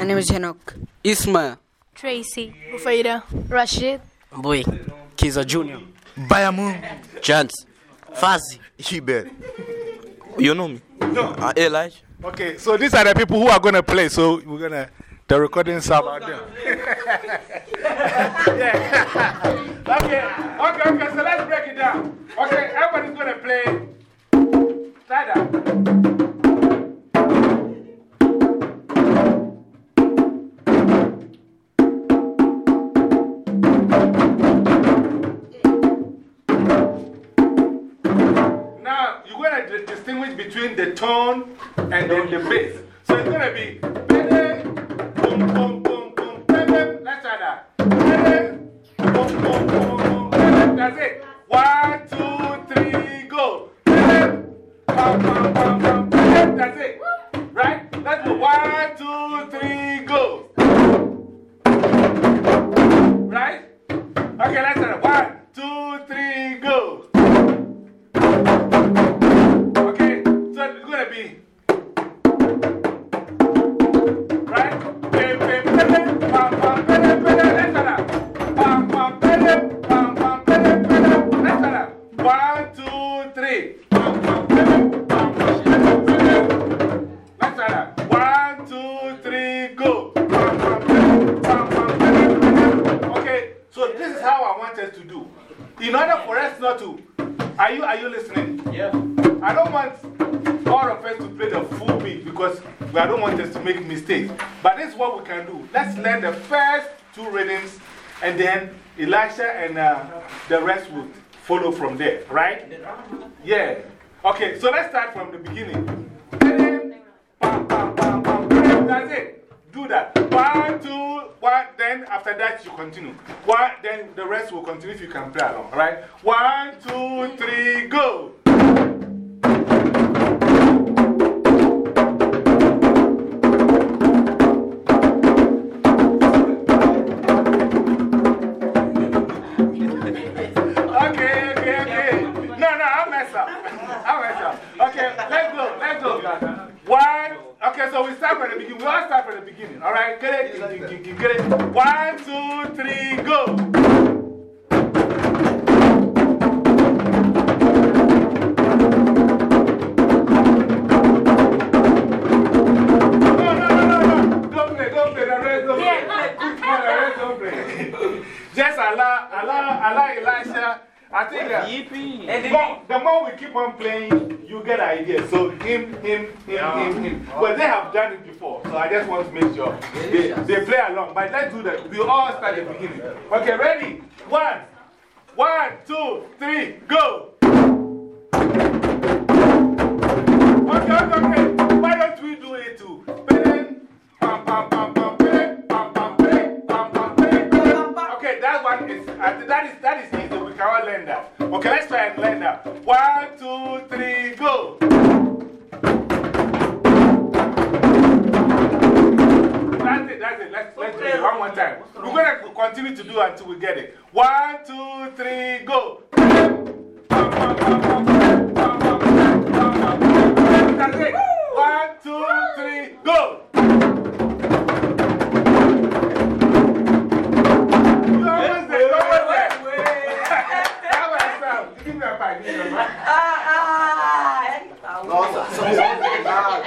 My name is Enoch. Ismail. Tracy. Rufaida. Rashid. Boy. Kiza Junior. Bayamu. Chance. Fazi. Iber. You know me? No. Uh, Elijah. Okay, so these are the people who are going to play. So we're going to, the recording stop out there. yeah. okay, okay, okay, so let's break it down. Okay, everybody's going to play. Start up. Between the tone and then the bass. So it's going to be boom, boom, boom, boom, boom. Let's try that. Boom, boom, boom, boom. That's it. The rest would follow from there, right? Yeah. Okay, so let's start from the beginning. Bam. That's it. Do that. One, two, one. Then after that, you continue. One, then the rest will continue if you can play along. right? One, two, three, go. Okay, so we start from the beginning. We all start from the beginning. All right, get it? You, like get it? One, two, three, go. Just Allah, Allah, Allah, Elisha I think that more, the more we keep on playing, you get ideas. So, him, him, him, him, him. But they have done it before, so I just want to make sure they, they play along. But let's do that. We all start at the beginning. Okay, ready? One, one, two, three, go. Okay, okay, okay. Why don't we do it too? Bang, bang, pam, pam, bang, pam, pam, bang, bang. Okay, that one is, I think that is, that is easy. We can I learn that? Okay, let's try and learn that. One, two, three, go. That's it, that's it. Let's, let's do it one more time. We're going to continue to do until we get it. One, two, three, go. That's it. One, two, three, go. You almost yourself? Give me a five. Give me a five.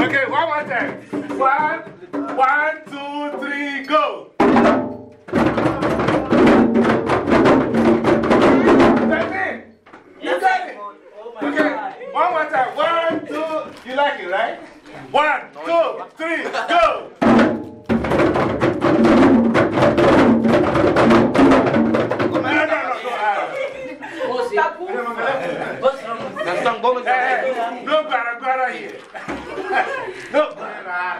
Okay, one more time. One, one, two, three, go. That's it. You got it. Oh okay, one more time. One, two. You like it, right? One, two, three, go. No, I. No, but I.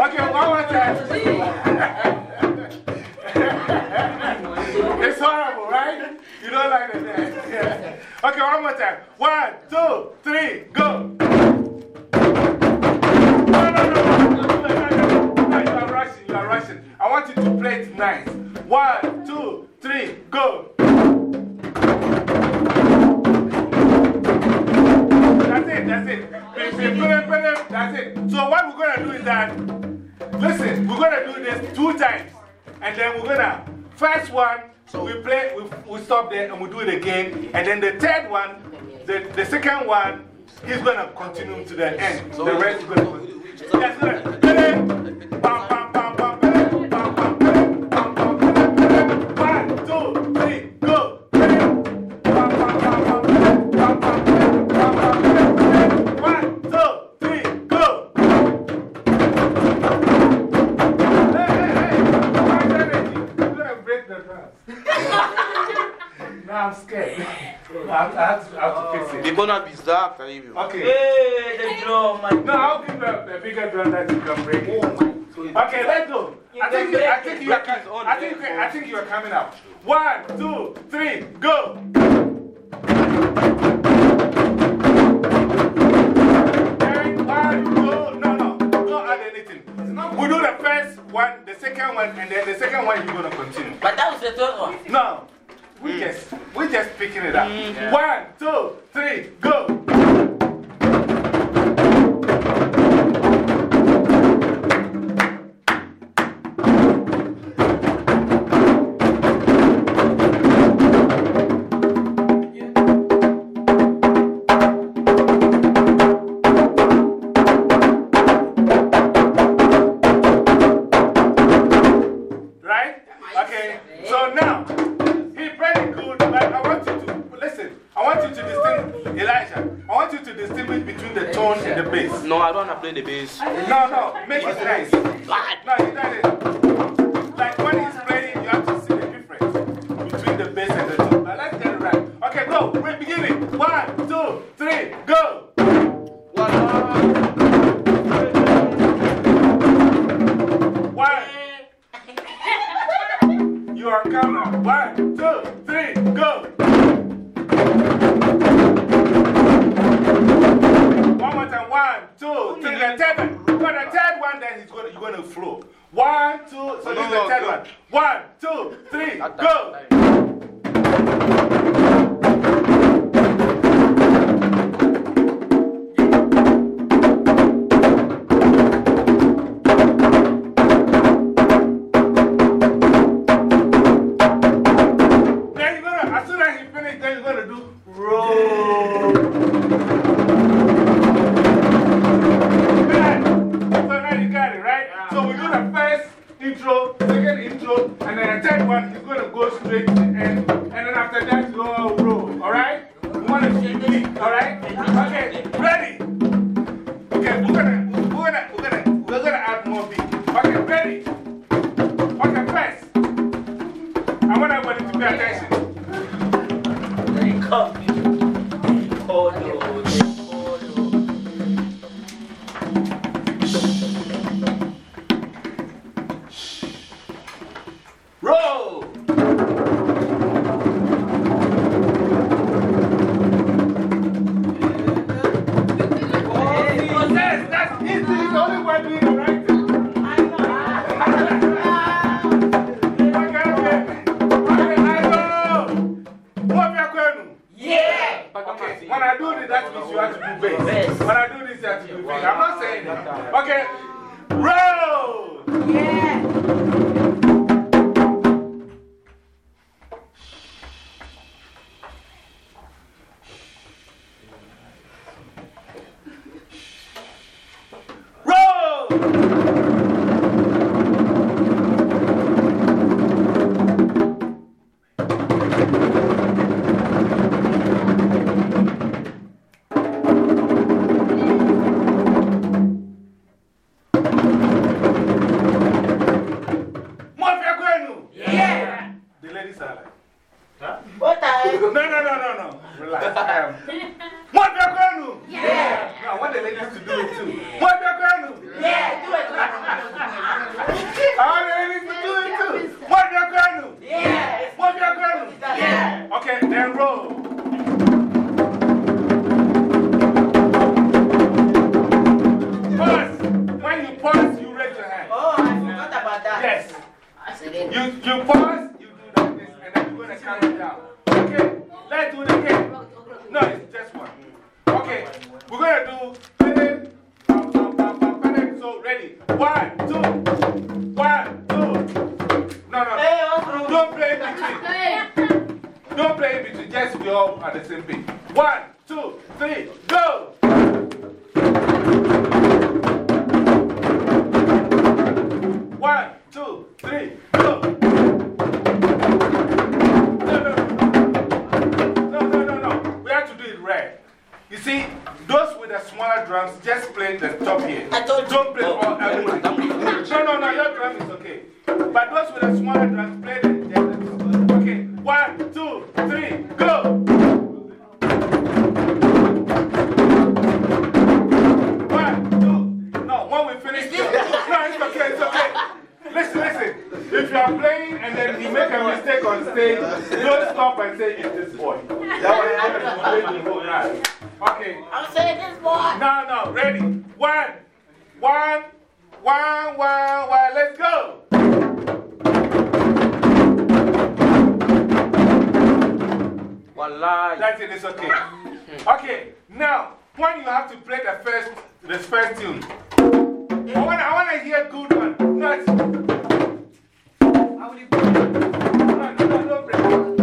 Okay, one more time. it's horrible, right? You don't like that. Yeah. Okay, one more time. One, two, three, go. I want you to play it nice. One, two, three, go. That's it, that's it. That's it. So, what we're going to do is that, listen, we're going to do this two times. And then we're going to, first one, so we play, we, we stop there and we do it again. And then the third one, the, the second one, he's going to continue to the end. The rest is going to. That's. Bam, bam. You're gonna be stopped for you. Okay. Hey, the drum. No, I'll give you a, a bigger drum that you can break. Oh, my. Okay, let's go. I think, you, I, think you are, I, think, I think you are coming out. One, two, three, go. We do the first one, the second one, and then the second one you're going to continue. But that was the third one. No. We mm. just, we just picking it up. Yeah. One, two, three, go. go. Beginning. One, two, three, go. One, You see, those with the smaller drums just play the top here. I told. Don't play all everything. No, no, no, your drum is okay. But those with the smaller drums play the. the okay, one, two, three, go! One, two. No, when we finish. No, it's okay, it's okay. Listen, listen. If you are playing and then you make a mistake on stage, don't stop and say, it's this boy. That was the whole night. Okay. I'm saying this boy. No, no, ready. One, one, one, one, one, let's go. Wallahi. That's it, it's okay. Okay, now, when you have to play the first, the first tune, I want, I want to hear a good one. Not. No, no, no, don't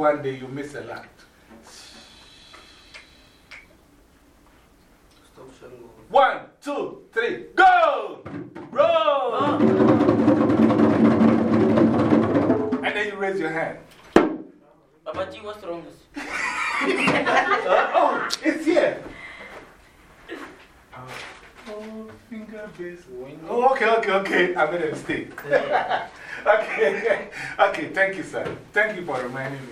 one day, you miss a lot. One, two, three, go! Roll! And then you raise your hand. Baba G, what's wrong with uh, oh, it's here. Oh, finger base. Oh, okay, okay, okay. I made a mistake. okay, okay, thank you, sir. Thank you for reminding me.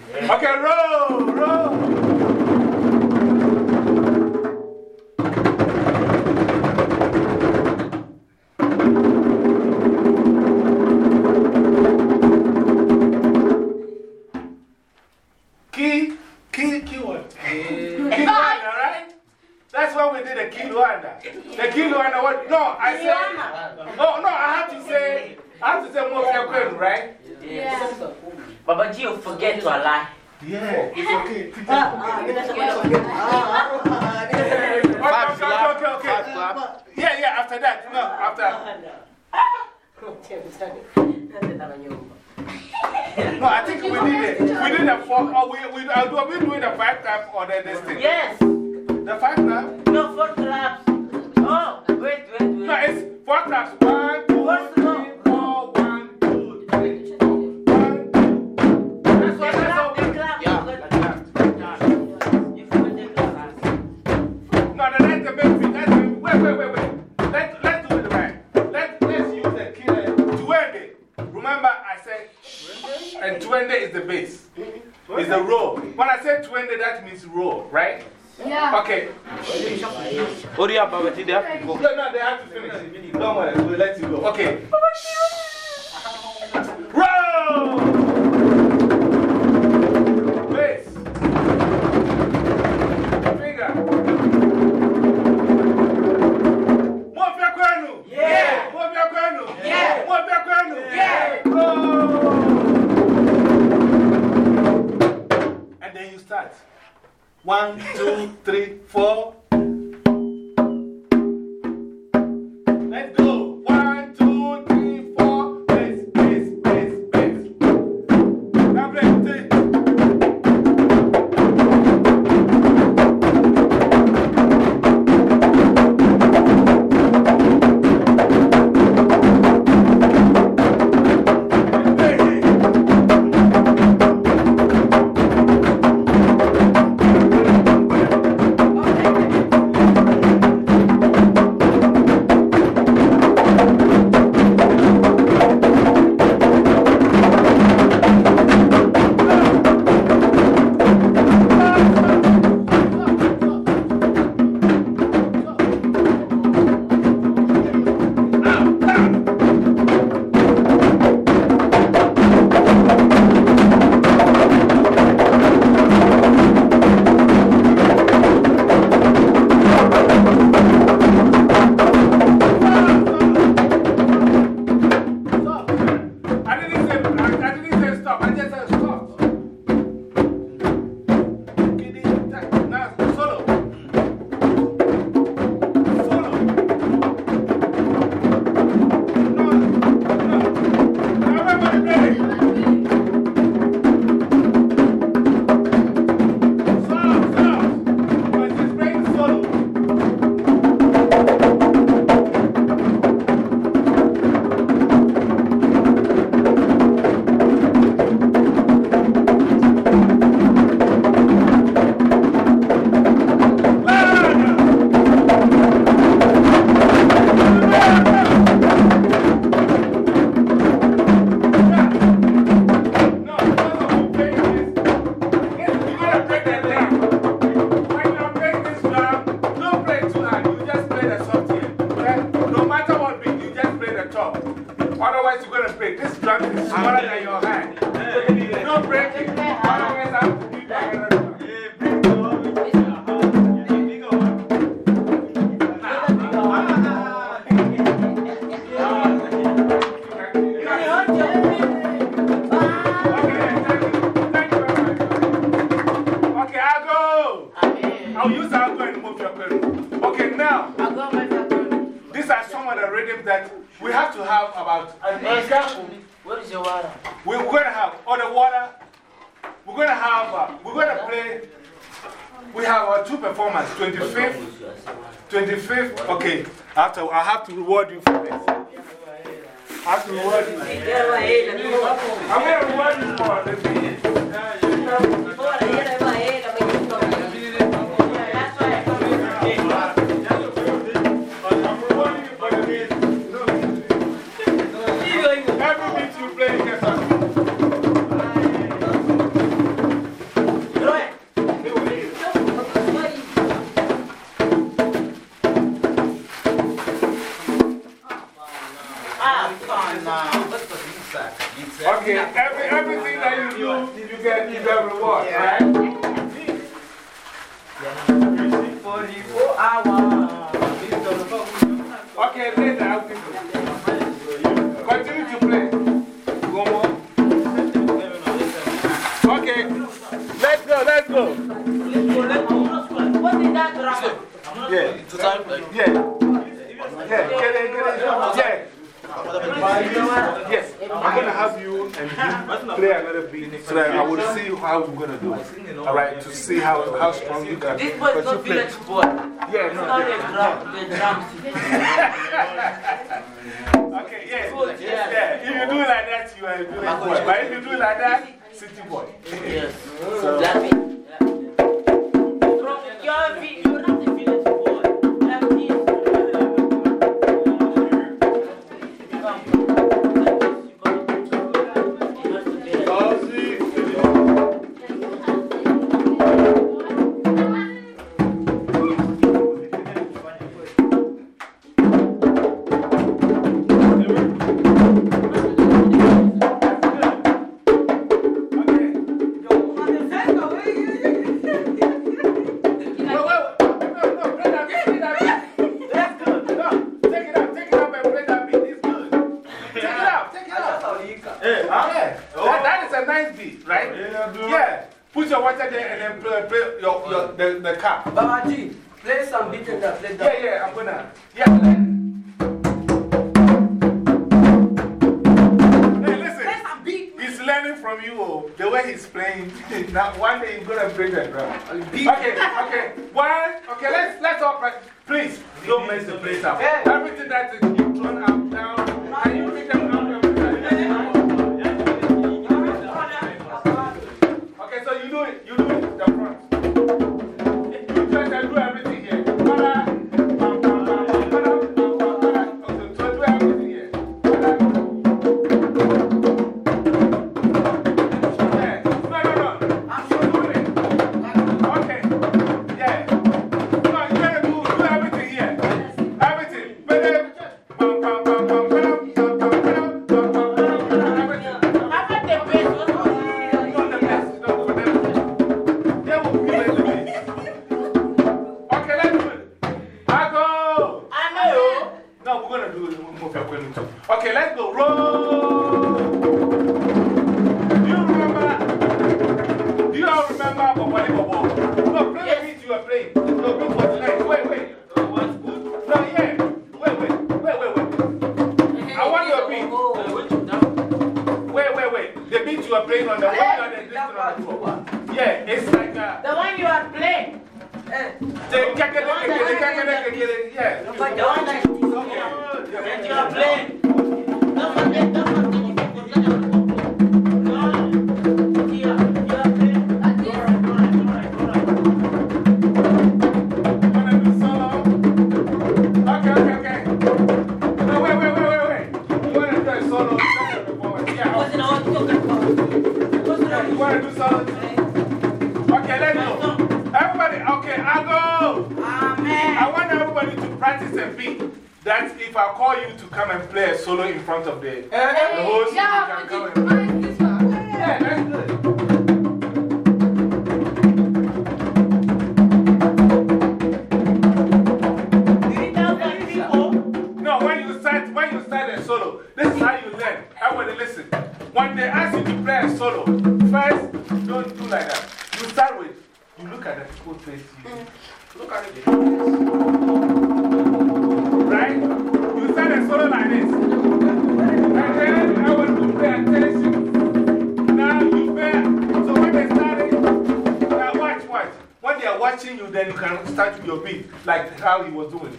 watching you, then you can start your beat, like how he was doing.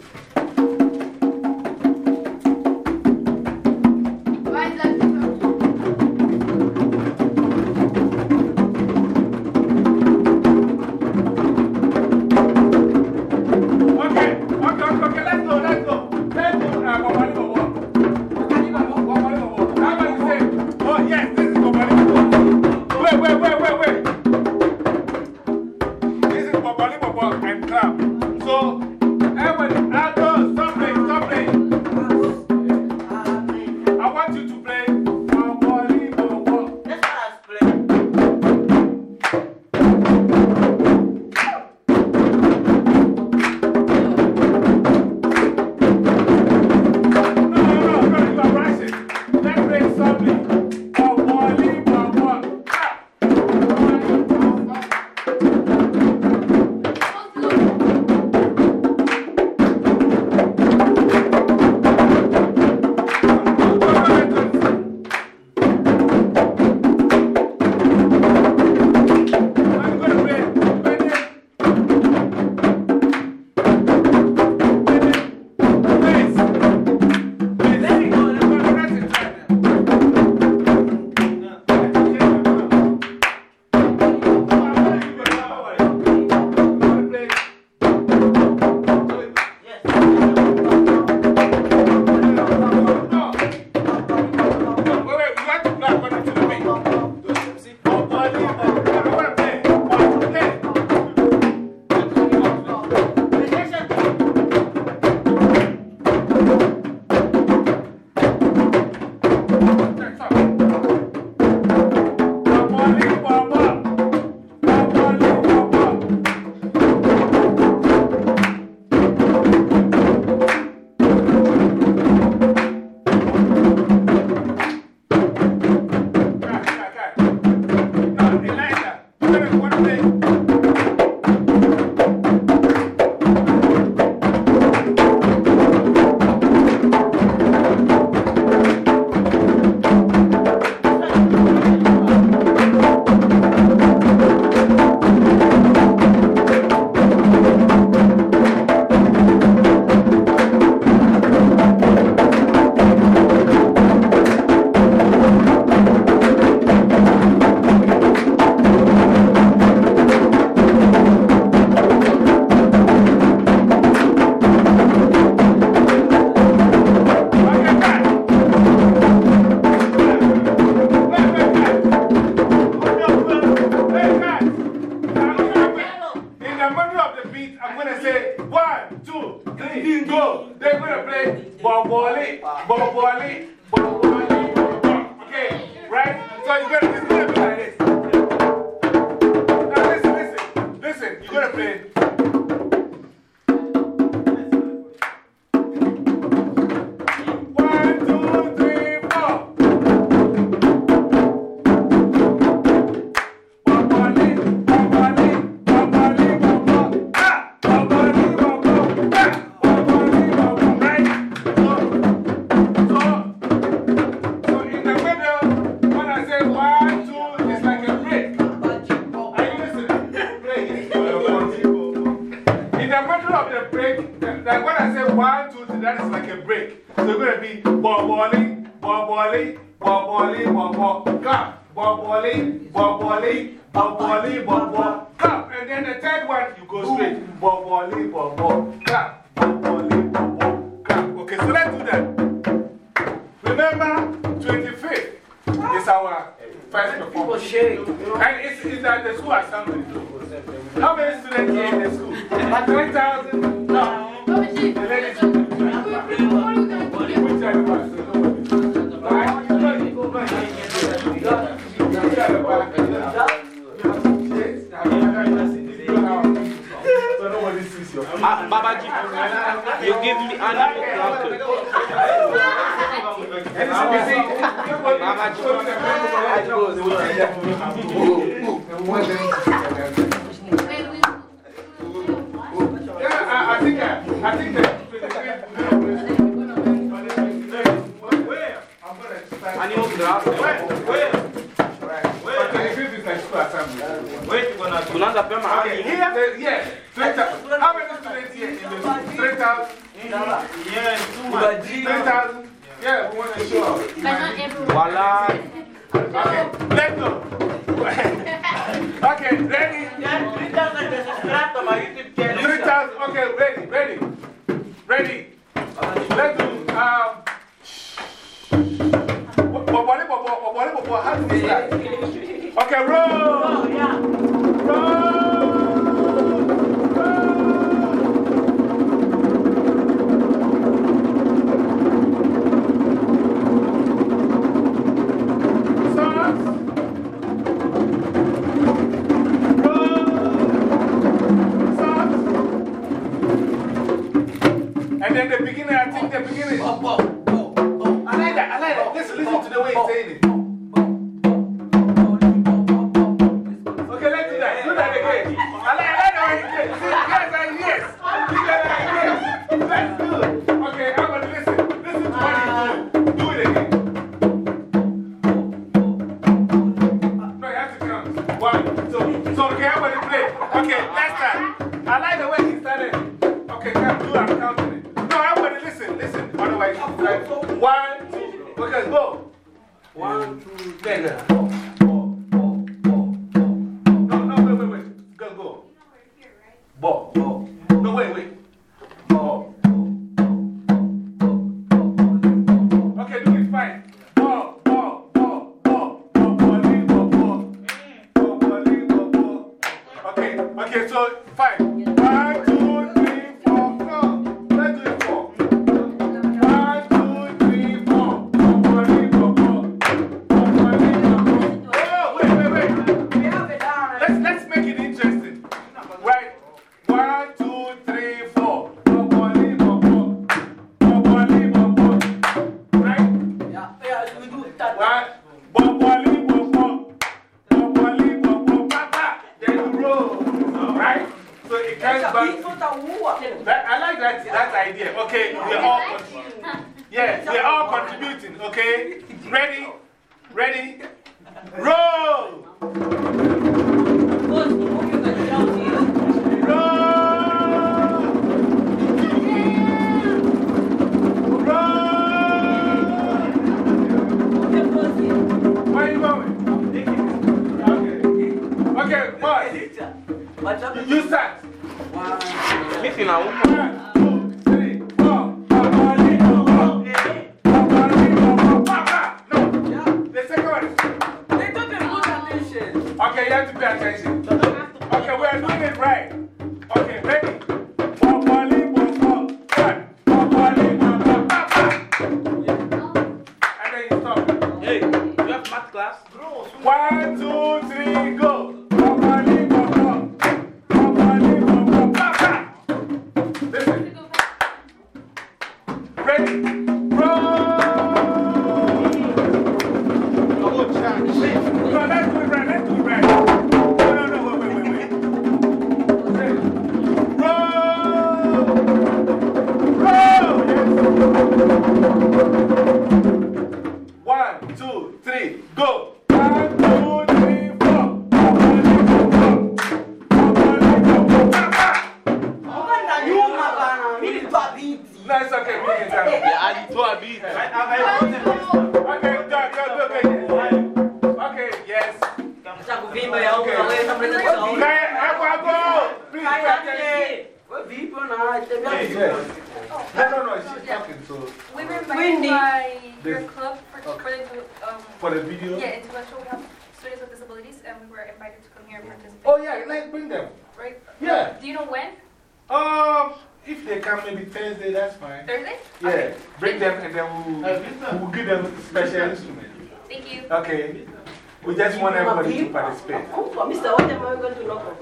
somebody to participate. Mr. What am I going to knock on?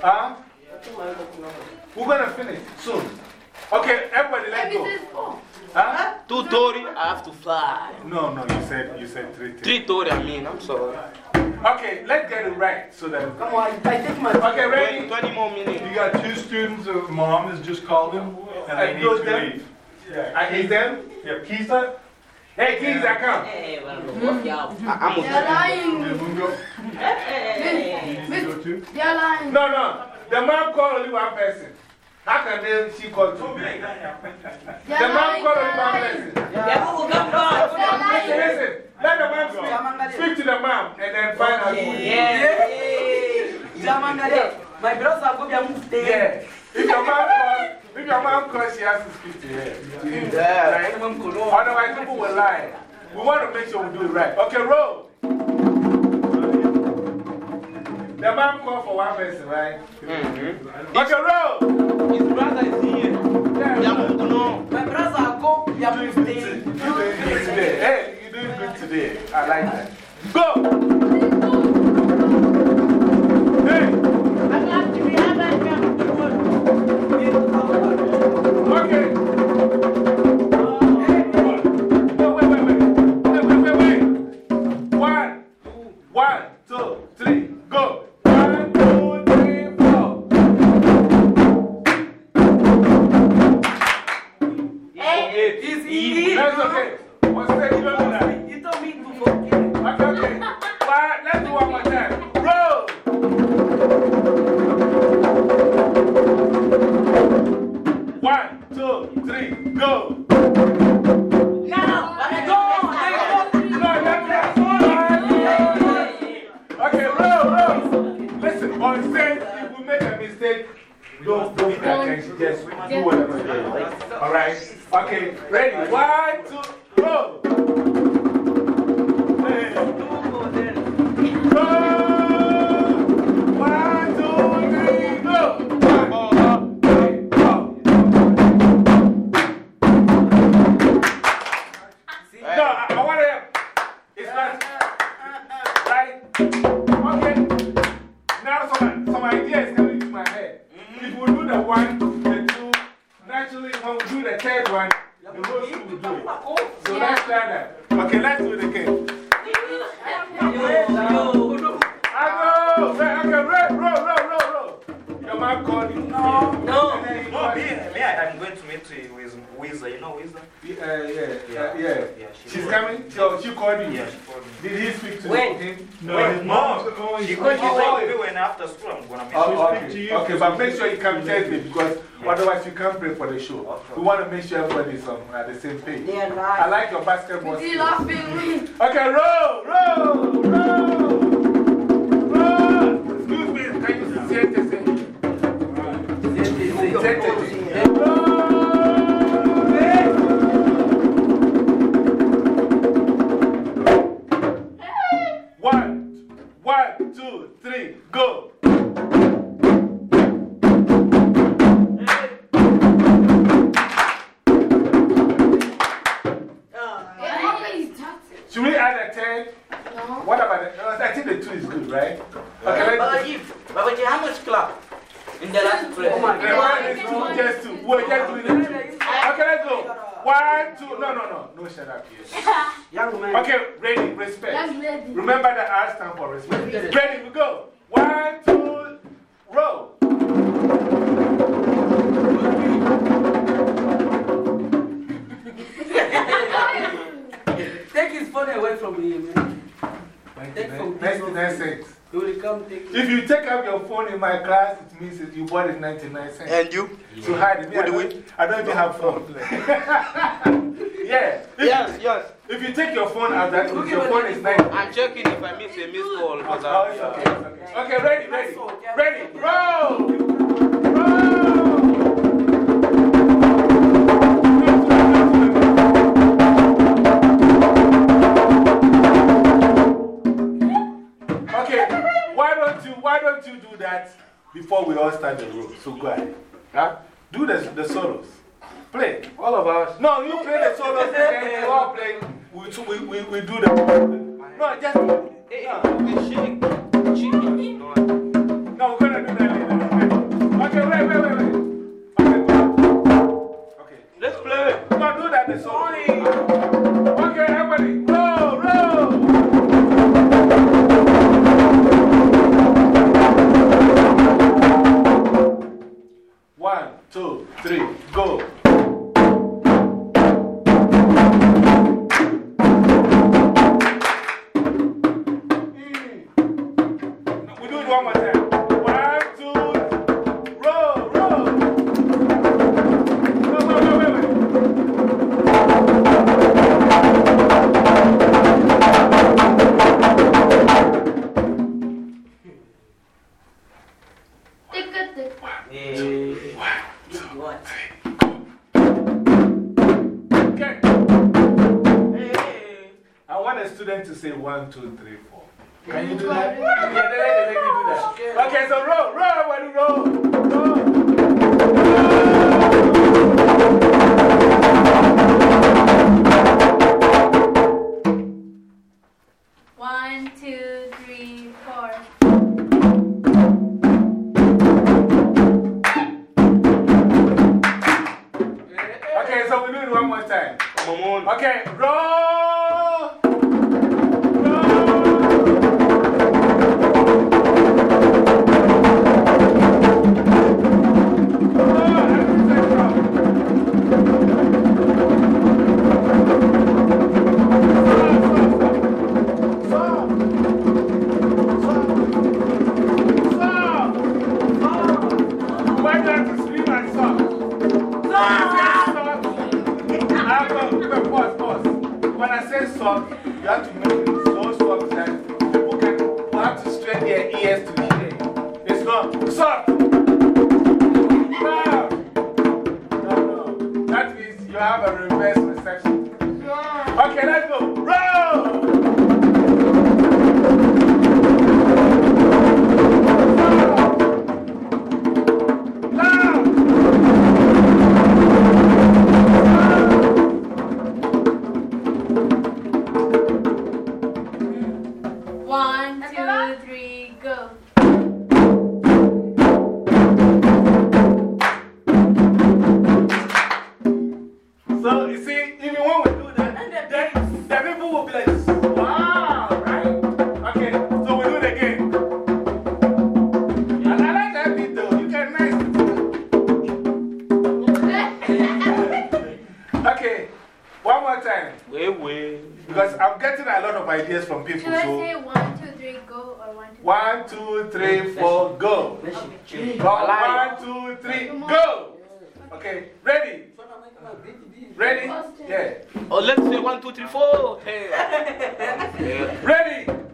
Huh? We're going to finish soon. Okay, everybody let's go. Oh. Huh? Two thirty, I have to fly. No, no, you said you said three. Three thirty. I mean, I'm sorry. Okay, let's get it right so that. Come on, I take my. Okay, ready? Twenty more minutes. You got two students. Mom has just called him, and I, I need to leave. Yeah, uh, I need them. Yeah, Kisa. Hey, kids, I come. Hey, well, mm. y'all. I'm a hmm. They're lying. Hey, They're lying. No, no. The mom called only one person. How can they, she call two? the mom called only one person. Yeah, we'll. Listen, listen. Let the mom speak. Speak to the mom and then find out who. Yeah. Yeah. My brother, I'm going to move there. Yeah. If your mom calls, if your mom calls, she has to speak to her. Yeah. Otherwise, people will lie. We want to make sure we do it right. Okay, roll. The mom called for one person, right? Mm -hmm. Okay, roll. His brother is here. Yeah. My brother, go. You are doing good today. Hey, you're doing good today. I like that. Go. like your basketball. Is he laughing? let me have phone. yeah. Yes, yes. If you take your phone out, that, your phone is nice. I'm checking if I miss a missed call. Oh, okay, okay. Okay, okay ready, ready. Ready, roll! why don't you do that before we all start the road? So go ahead. Huh? Do the, the solos. Play. all of us. No, you play the solos and then you all play. We, we, we, we do the. No, just. Eh, eh, eh, hey, no. shake. Chicken. No, No, we're gonna do that later. Okay, wait, wait, wait, wait. Okay, go. Okay. Let's play. No, do that the solo. Go. Okay, ready? Ready? Yeah. Oh, let's say one, two, three, four. Hey. Yeah. Ready?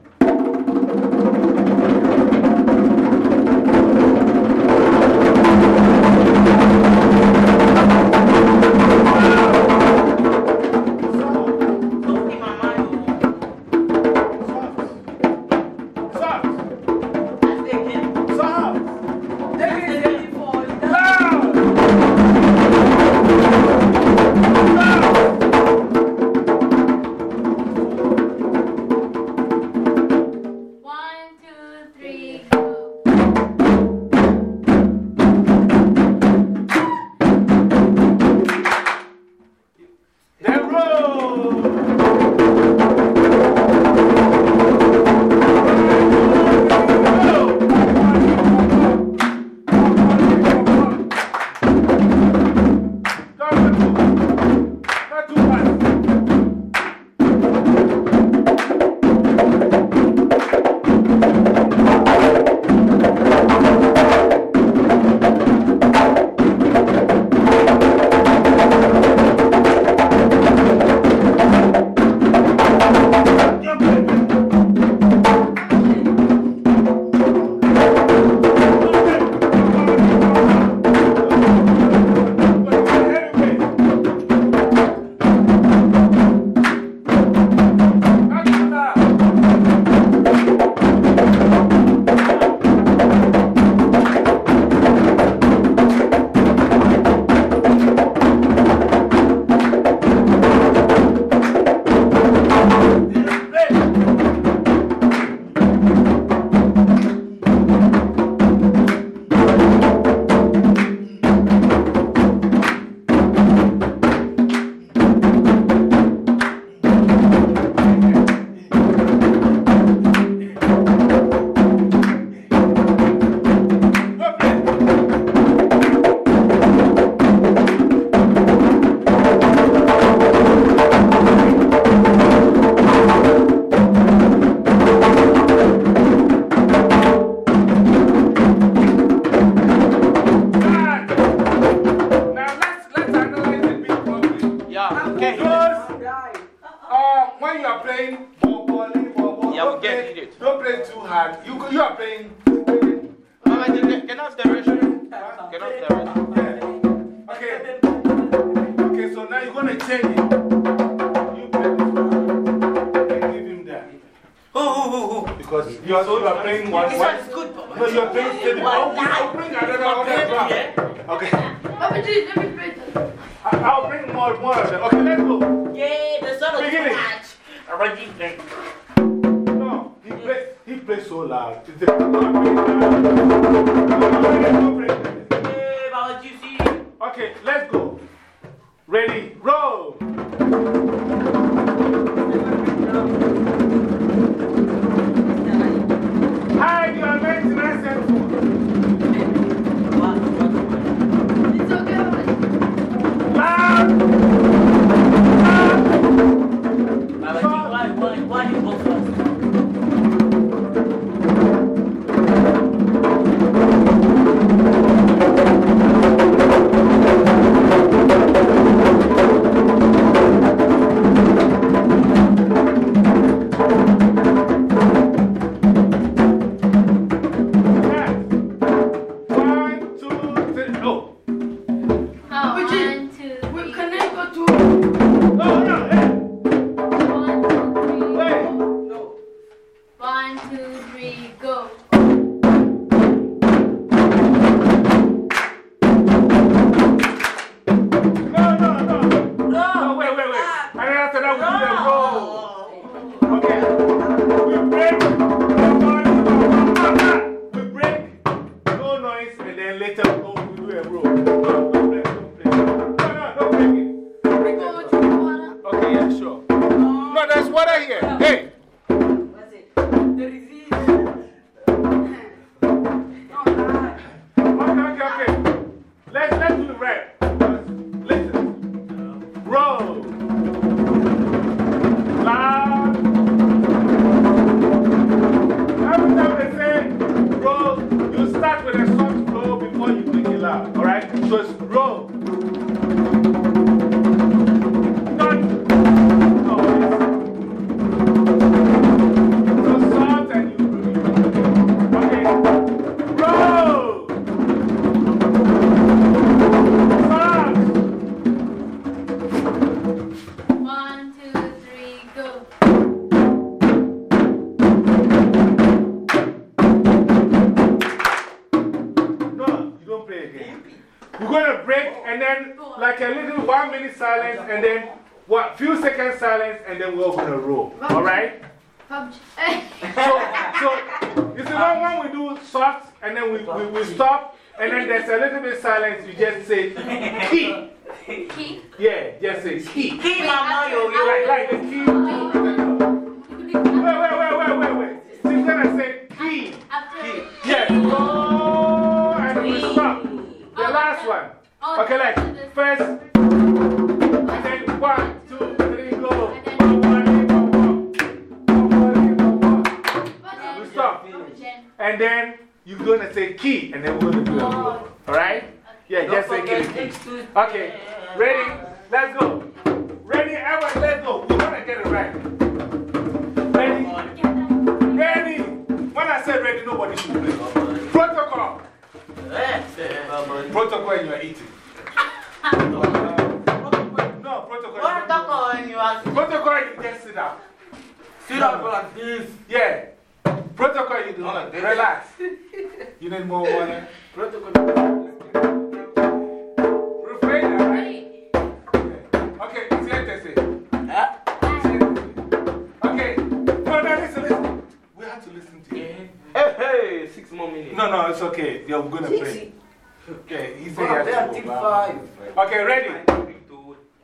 five. Okay, ready?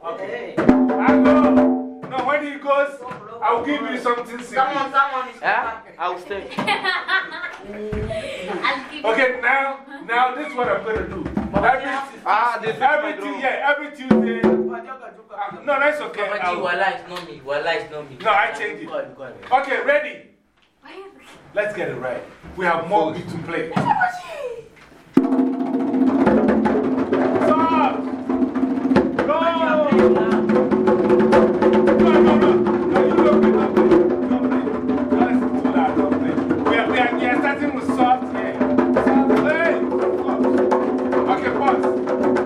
Okay. I go. No, when he goes, I'll give you something. Someone, someone. Yeah? I'll stay. okay, now, now this is what I'm going to do. Every, ah, this every, every, yeah, every Tuesday. Uh, no, that's okay. I'll, no, me. no, I changed it. Okay, ready? Let's get it right. We have more to play. starting with soft here. Hey! Okay, pause.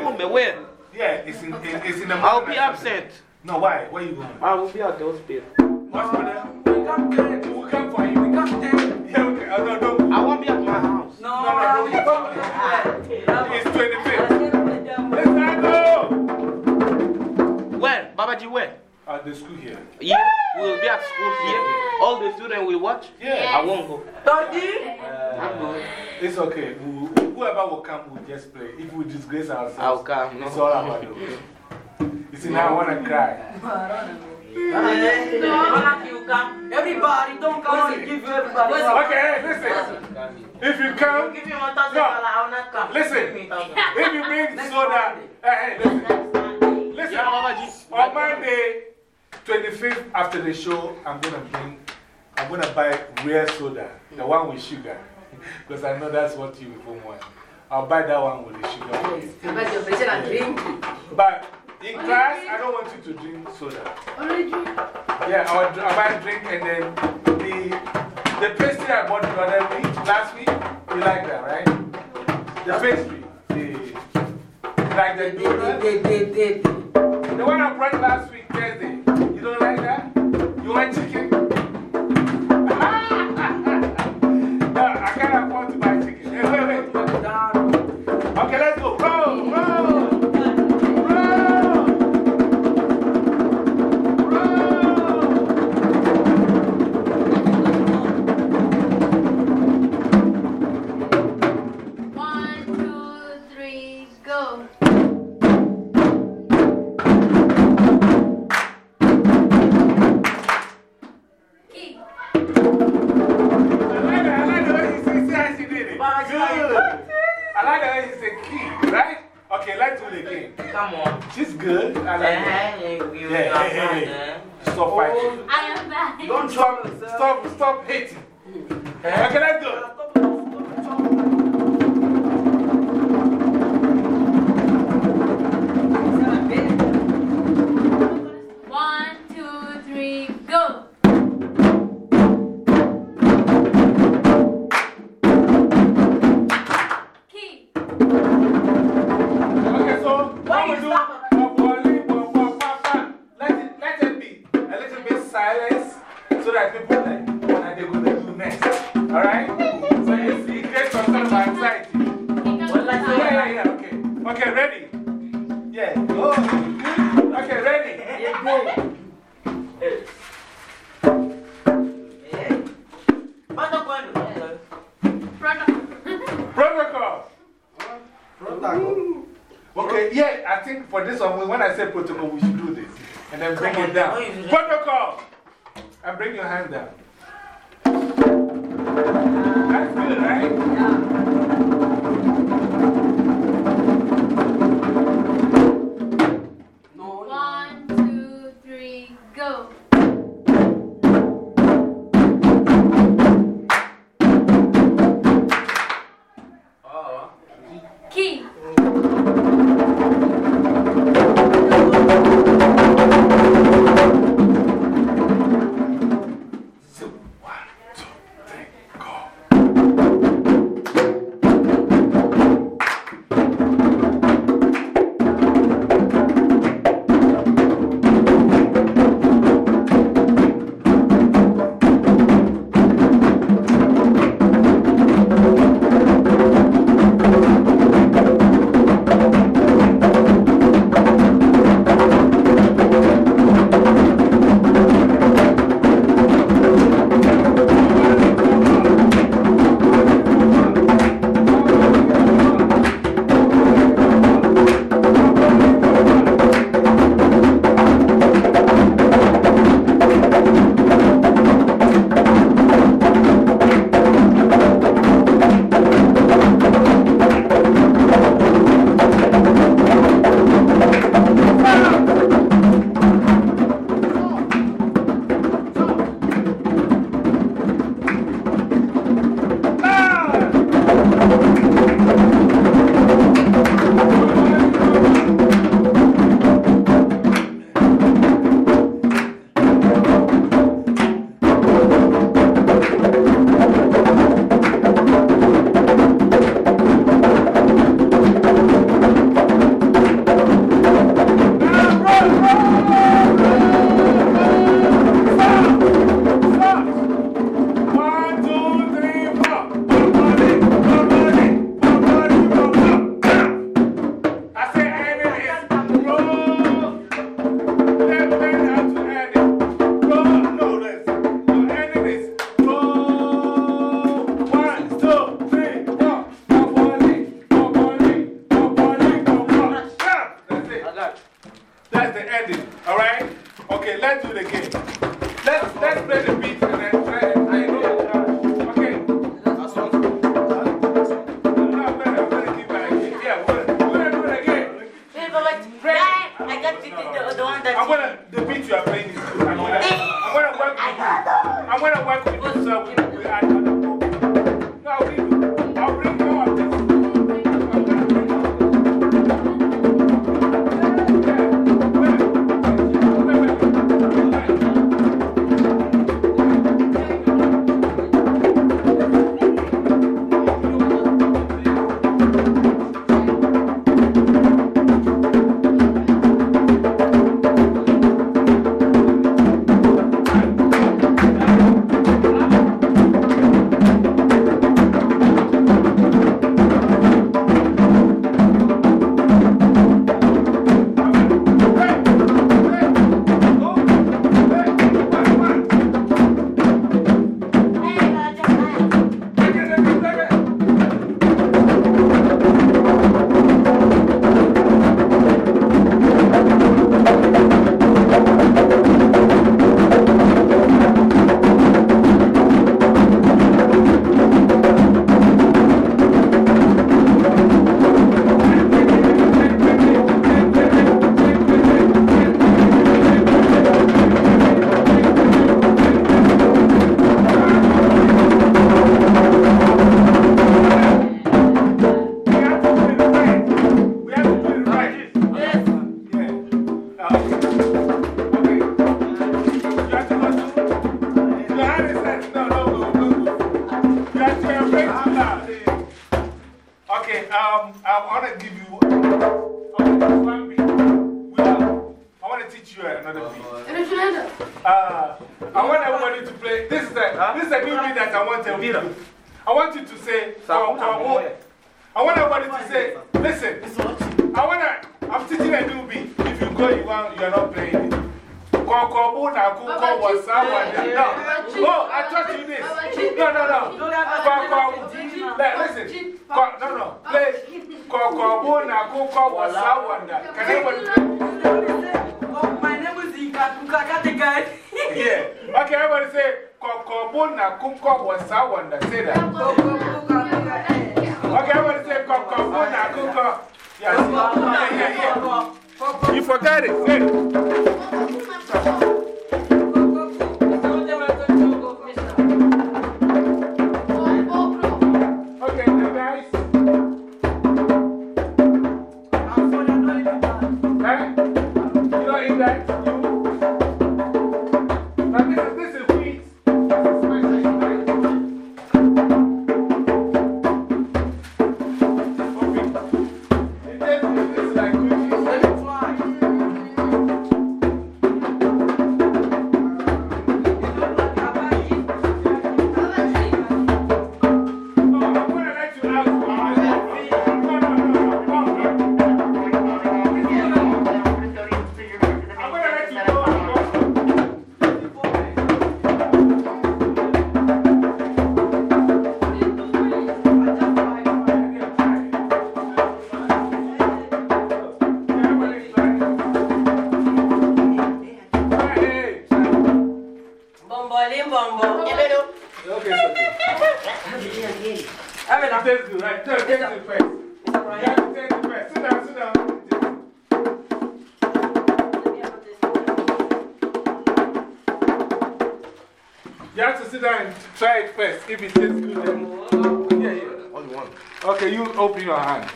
Yes. How would Where? Yeah, it's in, in, it's in the I'll be or something. absent. No, why? Where you going? I will be at the hospital. Hospital? We come there. We come for you. We come there. Yeah, okay. Oh, no, no. I won't be at my house. No, No, no, no, you come. It's 25th. Let's not go. Where? Babaji, where? At the school here. Yeah, we will be at school here. All the students will watch. Yeah. I won't go. I'm good. Uh, it's okay. We, whoever will come will just play. If we disgrace ourselves, I'll come. No. it's all about you. You see, now I want to cry. Everybody, don't come and give you everybody. Okay, listen. If you come, Give me one thousand dollars, I will not come. Listen. Give me thousand. if you bring soda, hey, hey, listen. Listen, on Monday, 25th, after the show, I'm going to bring, I'm going to buy rare soda, the one with sugar. Because I know that's what you people want. I'll buy that one with the sugar. you. Because you're and drink. But in class, I don't want you to drink soda. Only drink. Yeah, I'll, I'll buy a drink and then the, the pastry I bought the other week, last week, you like that, right? The pastry. The, like the donut? They, they, they. The one I brought last week, Thursday. You don't like that? You want chicken? that. open a hand.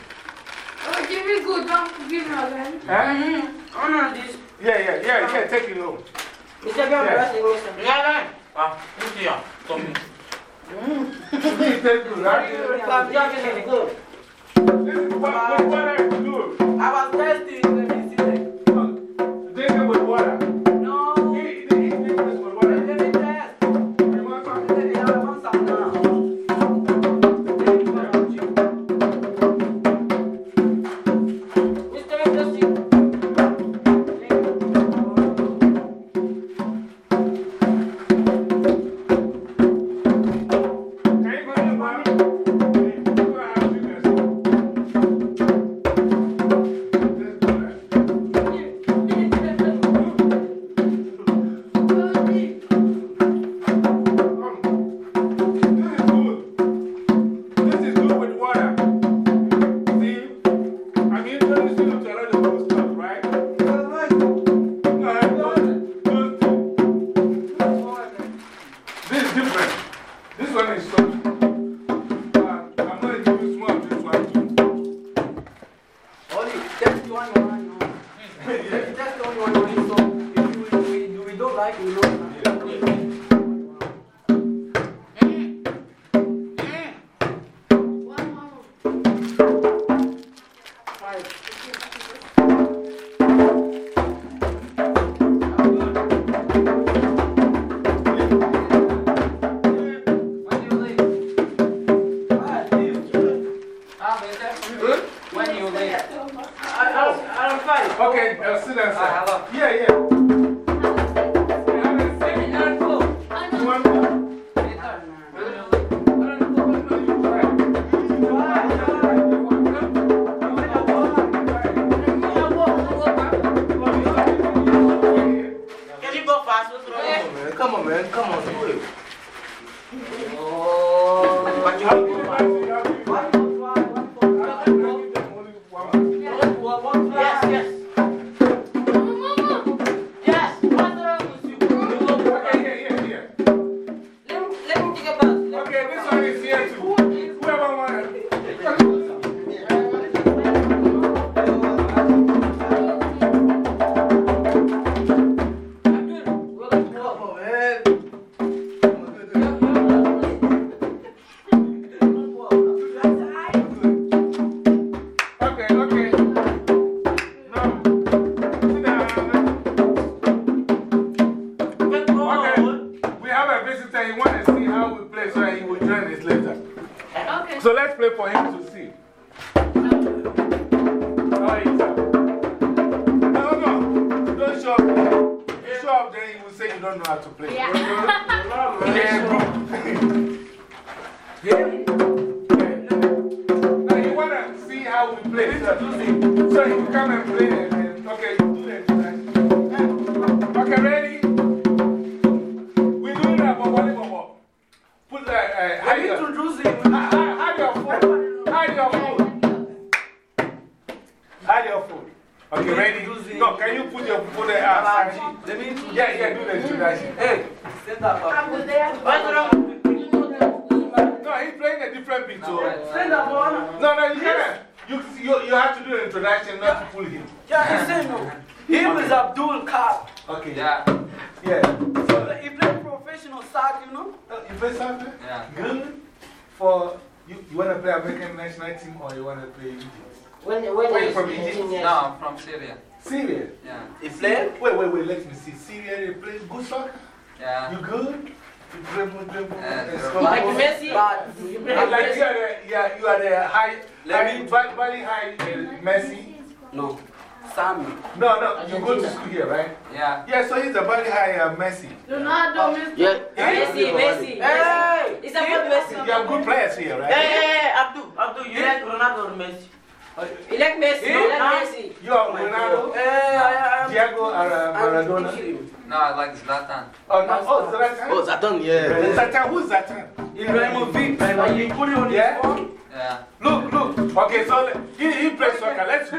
Oh, give me good. Don't give me a hand. Eh? Mm -hmm. This. Yeah, yeah, yeah, yeah. Take it home. Mr. Bambara, yes. Yeah, then. Ah, this here. Come. here. Mm. Thank you. Thank you.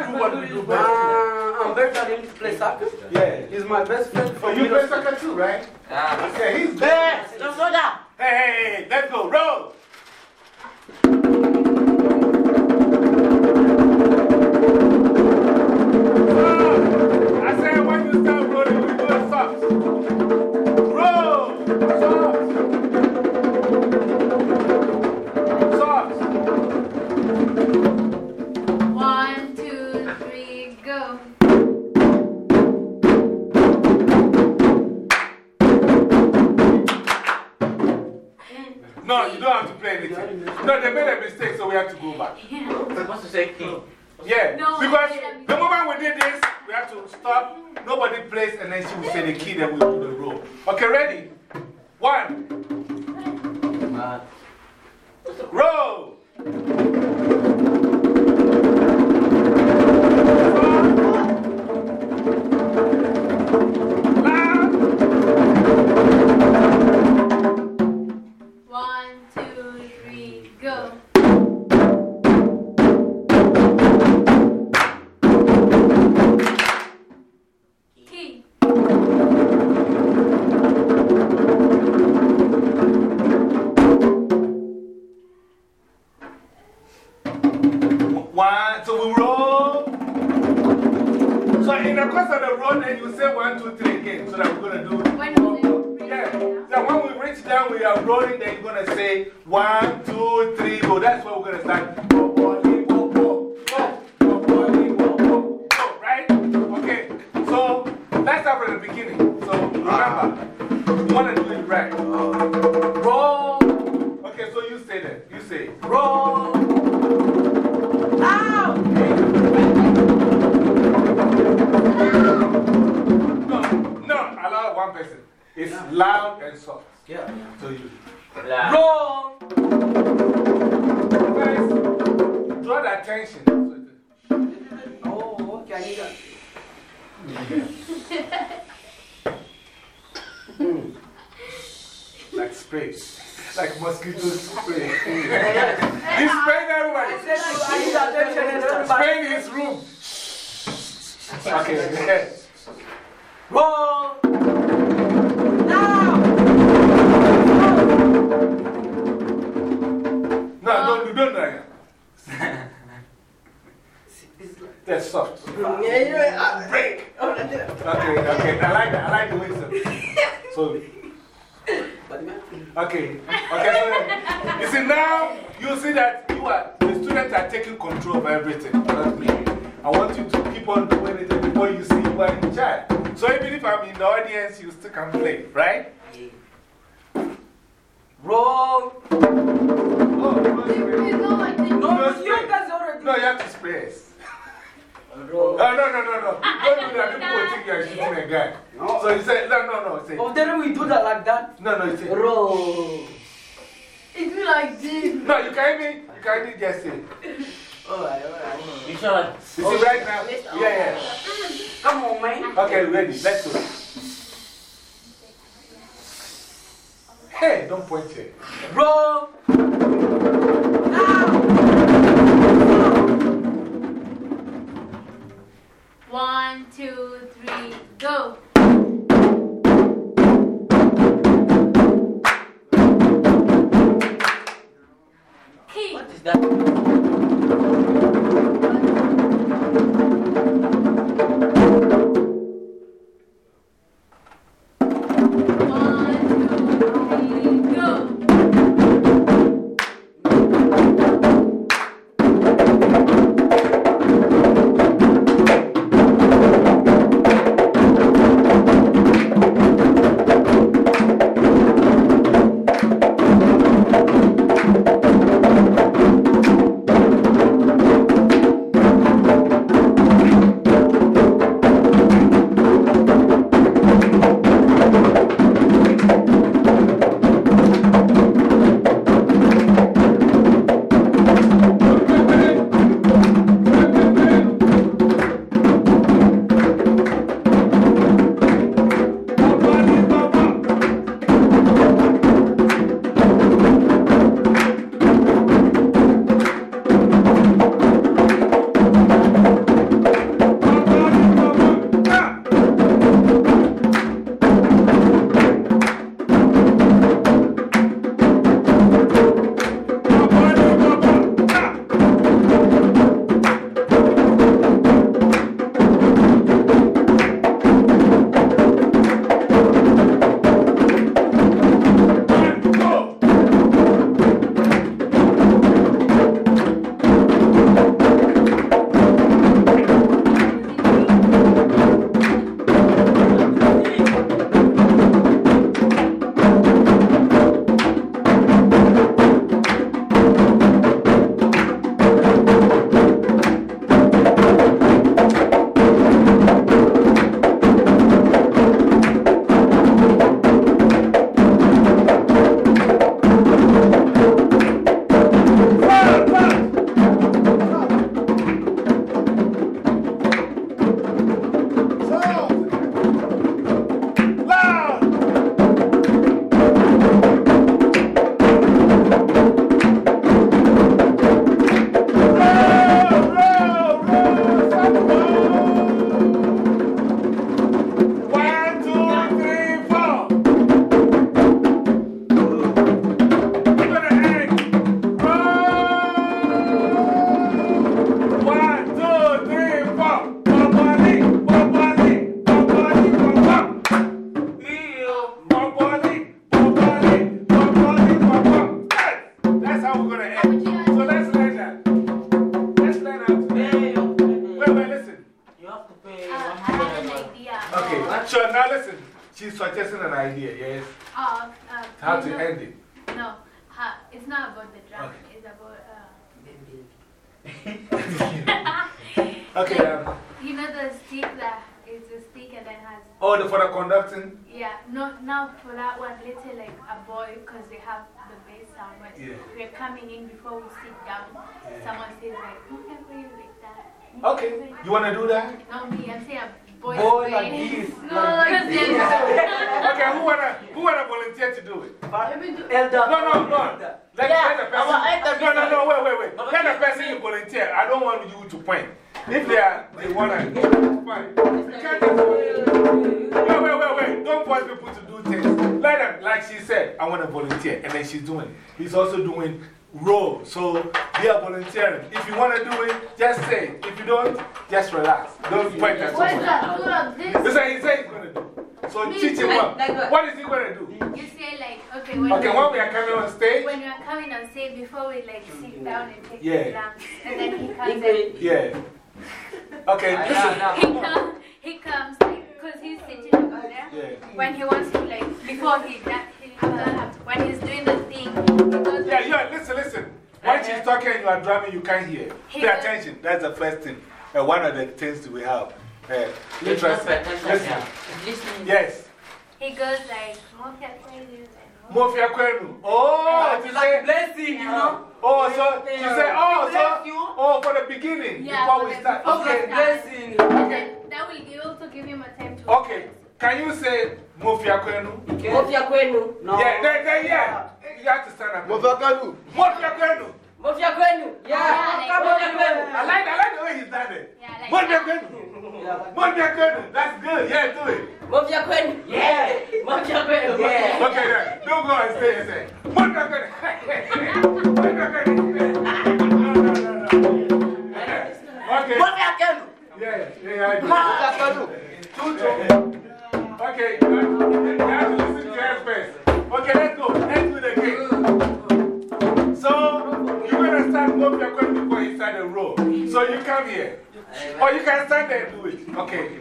do what we do best. Uh, I'm very glad he plays soccer. Yeah. He's my best friend For You play soccer too, right? Ah. Yeah. okay, he's there. down yeah. and then he comes in. Yeah. Okay, listen. No, no. He, come, he comes, because he's sitting over there. Yeah. When he wants to, like, before he, that, when he's doing the thing, Yeah, yeah, listen, listen. When she's talking and you are drumming, you can't hear. He Pay attention. That's the first thing. Uh, one of the things we have. Uh, literacy. Listen. Yes. He goes like, Mafia places and Mafia Kwenu. Oh, to say, blessing, you know? oh, so to say, oh, Bless so, oh, for the beginning, Yeah, before we the start. beginning. Okay. blessing. Okay. that will give, also give him a time to. Okay. Can you say Mafia Kwenu? Mafia kwenu. No. Yeah, then, then, yeah. You have to stand up. Mofakanu. Mafia Kwenu. Mafia kwenu. Yeah, like- on, kwenu. I like, I like the way done it. Yeah, like Mafia. Kwenu. Mafia Kwenu. That's good. Yeah, do it. Mafia kwenu. Yeah. Mafia kwenu. Yeah. Okay, then. Don't go and stay and say, Mafia Kwenu. Mafia Kwenu. No, no, no, no. Okay. Mafia kwenu. Yeah, yeah, yeah. I do. Mofakanu. Tutu. Okay, you have to- you have to listen to us first. Okay, let's go. Let's do the game. So, you're going to start up your question before you the roll. So, you come here. Or you can stand there and do it. Okay.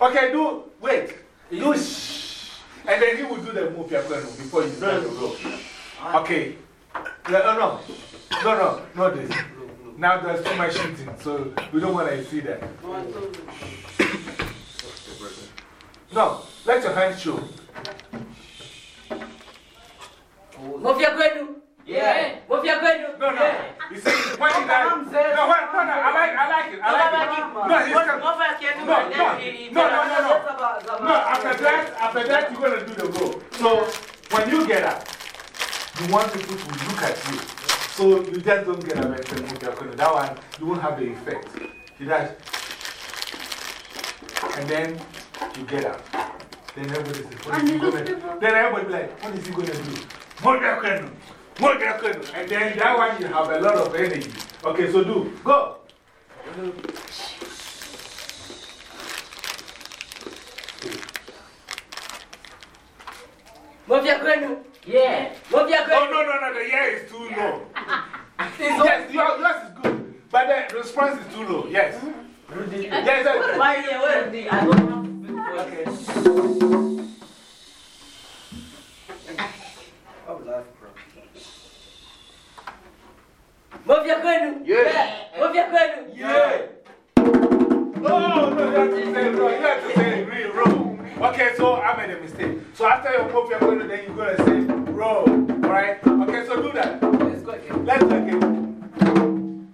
Okay, do, wait. Do shh. And then he will do the move your question before you start the roll. Okay. No, no, no. No, no, not this. Now there's too much shooting, so we don't want to see that. No, let your hands show. Mafia kwenu. Yeah. Mafia kwenu. No, no. You see, when he died. No, what? No, no, I like, I like it. I like it. No, he's coming. No, no, no, no, no, no. No, after that, after that, you're going to do the roll. So, when you get up, you want people to look at you. So, you just don't get up and say, move your corner. That one, you won't have the effect. You that. And then you get up. Then everybody says, what is he going to do? Then everybody like, what is he going to do? What your corner. going to corner. And then that one, you have a lot of energy. Okay, so do. Go. Mafia kwenu. Yeah. Move your Mafia Oh, no, no, no, the yeah is too low. yes, your, yours is good, but the response is too low. Yes. Yes, yes. Why yeah, where the I don't have Okay. Mafia kwenu. Yeah. Mafia kwenu. Yeah. Oh, no, you have to say roll. You have to say real roll. Okay, so I made a mistake. So after you move your corner, then you're going to say roll. Alright? Okay, so do that. Let's go again. Let's it again.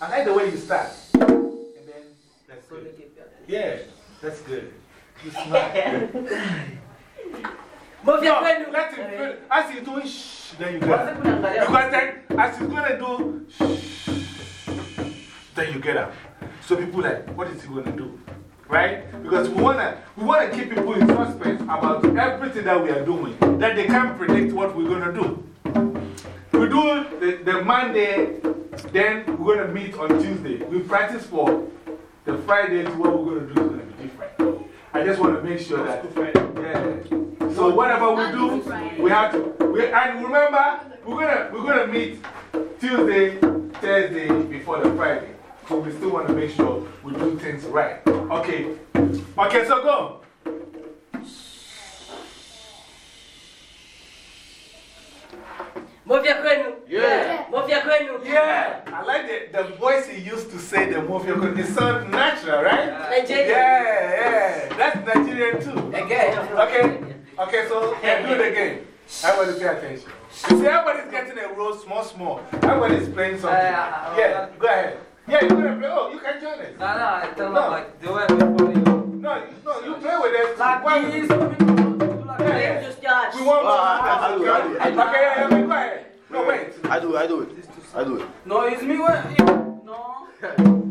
I like the way you start. And then, that's good. Yeah, that's good. You smart. Mafia No, kwenu. let him feel. As he's doing shh, then you get up. Because then, as he's going to do shh, then you get up. So people like, what is he going to do? Right? Because we want to we wanna keep people in suspense about everything that we are doing, that they can't predict what we're going to do. We do the, the Monday, then we're going to meet on Tuesday. We practice for the Friday to what we're going to do is going to be different. I just want to make sure that. Yeah. So whatever we do, we have to. We, and remember, we're going to we're gonna meet Tuesday, Thursday before the Friday. So we still want to make sure we do things right. Okay. Okay, so go. Mafia kwenu. Yeah. Mafia kwenu. Yeah. I like the, the voice he used to say the move your movie. It sounds natural, right? Nigerian. Yeah, yeah. That's Nigerian too. Again. Okay. Okay, so yeah, do it again. Everybody pay attention. You see, everybody's getting a role small, small. Everybody's playing something. Uh, uh, uh yeah, go ahead. Yeah, you're going to play. Oh, you can join us. No, no, I tell them No. like, do it before you. No, no, you play with us. Like Why- this, so people don't do like Yeah, that. Just start. We want ah, I I do. Okay, yeah, yeah, go ahead. No, wait. I do, I do it. I do it. No, it's me. What? No.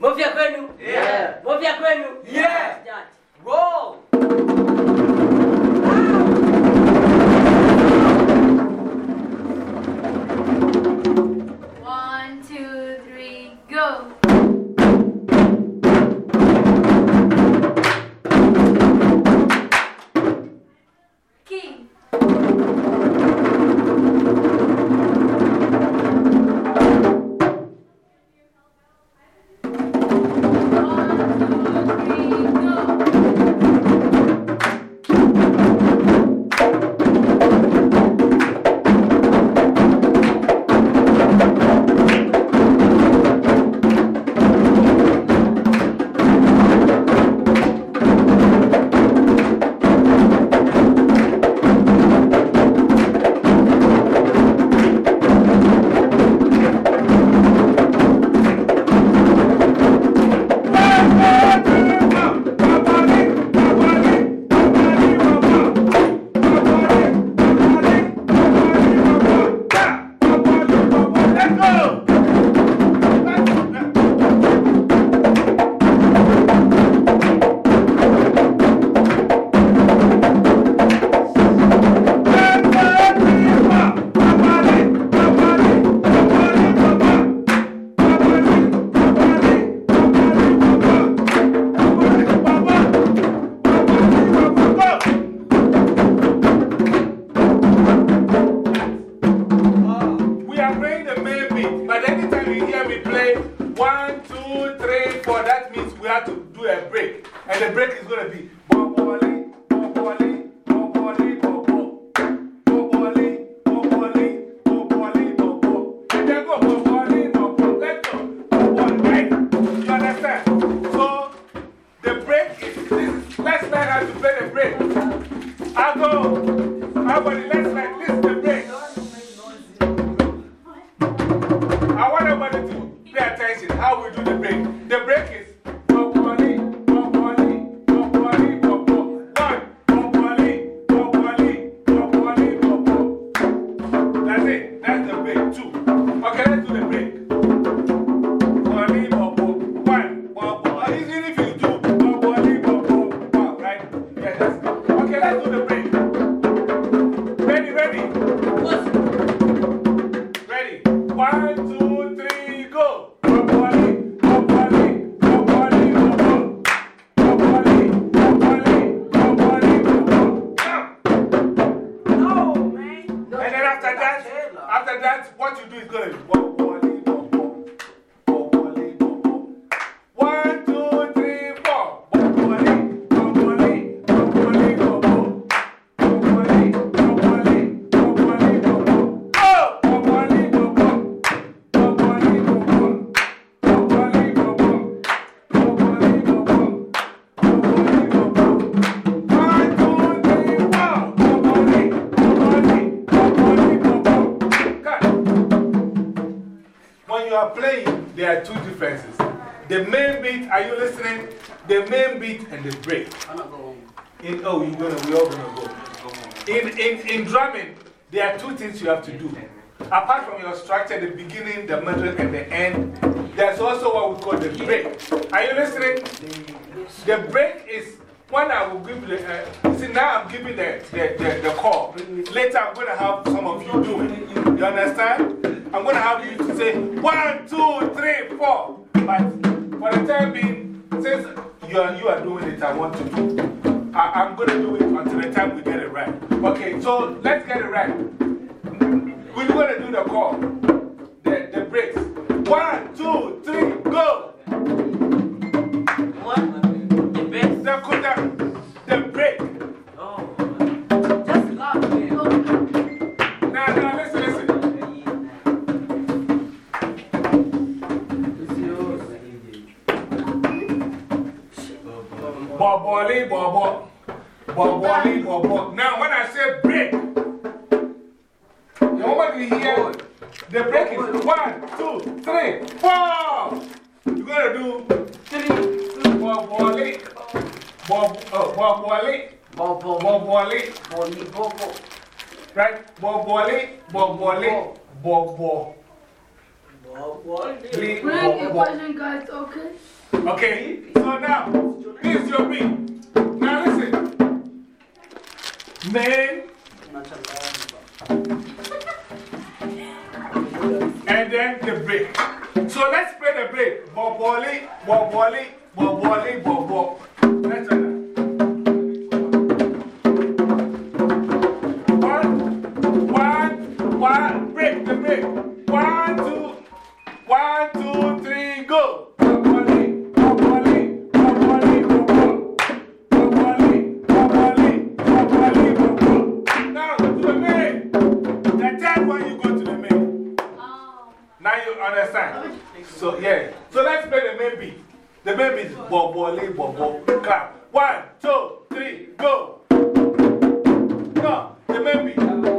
Mafia kwenu. Yeah. Mafia kwenu. Yeah. Roll. There are two things you have to do. Apart from your structure, the beginning, the middle, and the end, there's also what we call the break. Are you listening? The break is when I will give. Uh, see, now I'm giving the, the, the, the call. Later, I'm going to have some of you do it. You understand? I'm going to have you to say one, two, three, four. But for the time being, since you are, you are doing it, I want to do. I, I'm going to do it until the time we get it right. Okay, so let's get it right. We're going to do the call, the, the breaks. One, two, three, go. What? The, the, the break. Boboli, bobo. Boboli, bobo. Now, when I say break, you want to hear the break is one, two, three, four. You're going to do three, boboli, bob, uh, boboli, Bobo, boboli, Boli, right? Boboli, boboli, bobo. Li- Bring a question, guys, okay? Okay, so now, this is your beat. Now listen. Main, and then the break. So let's play the break. Boboli, boboli, boboli, bobo. Let's try that. One, one, one, break the break. One, two, one, two, three, go. Understand. So, yeah. So let's play the main beat. The main beat is boboli, bobo. Clap. One, two, three, go. Go. The main beat.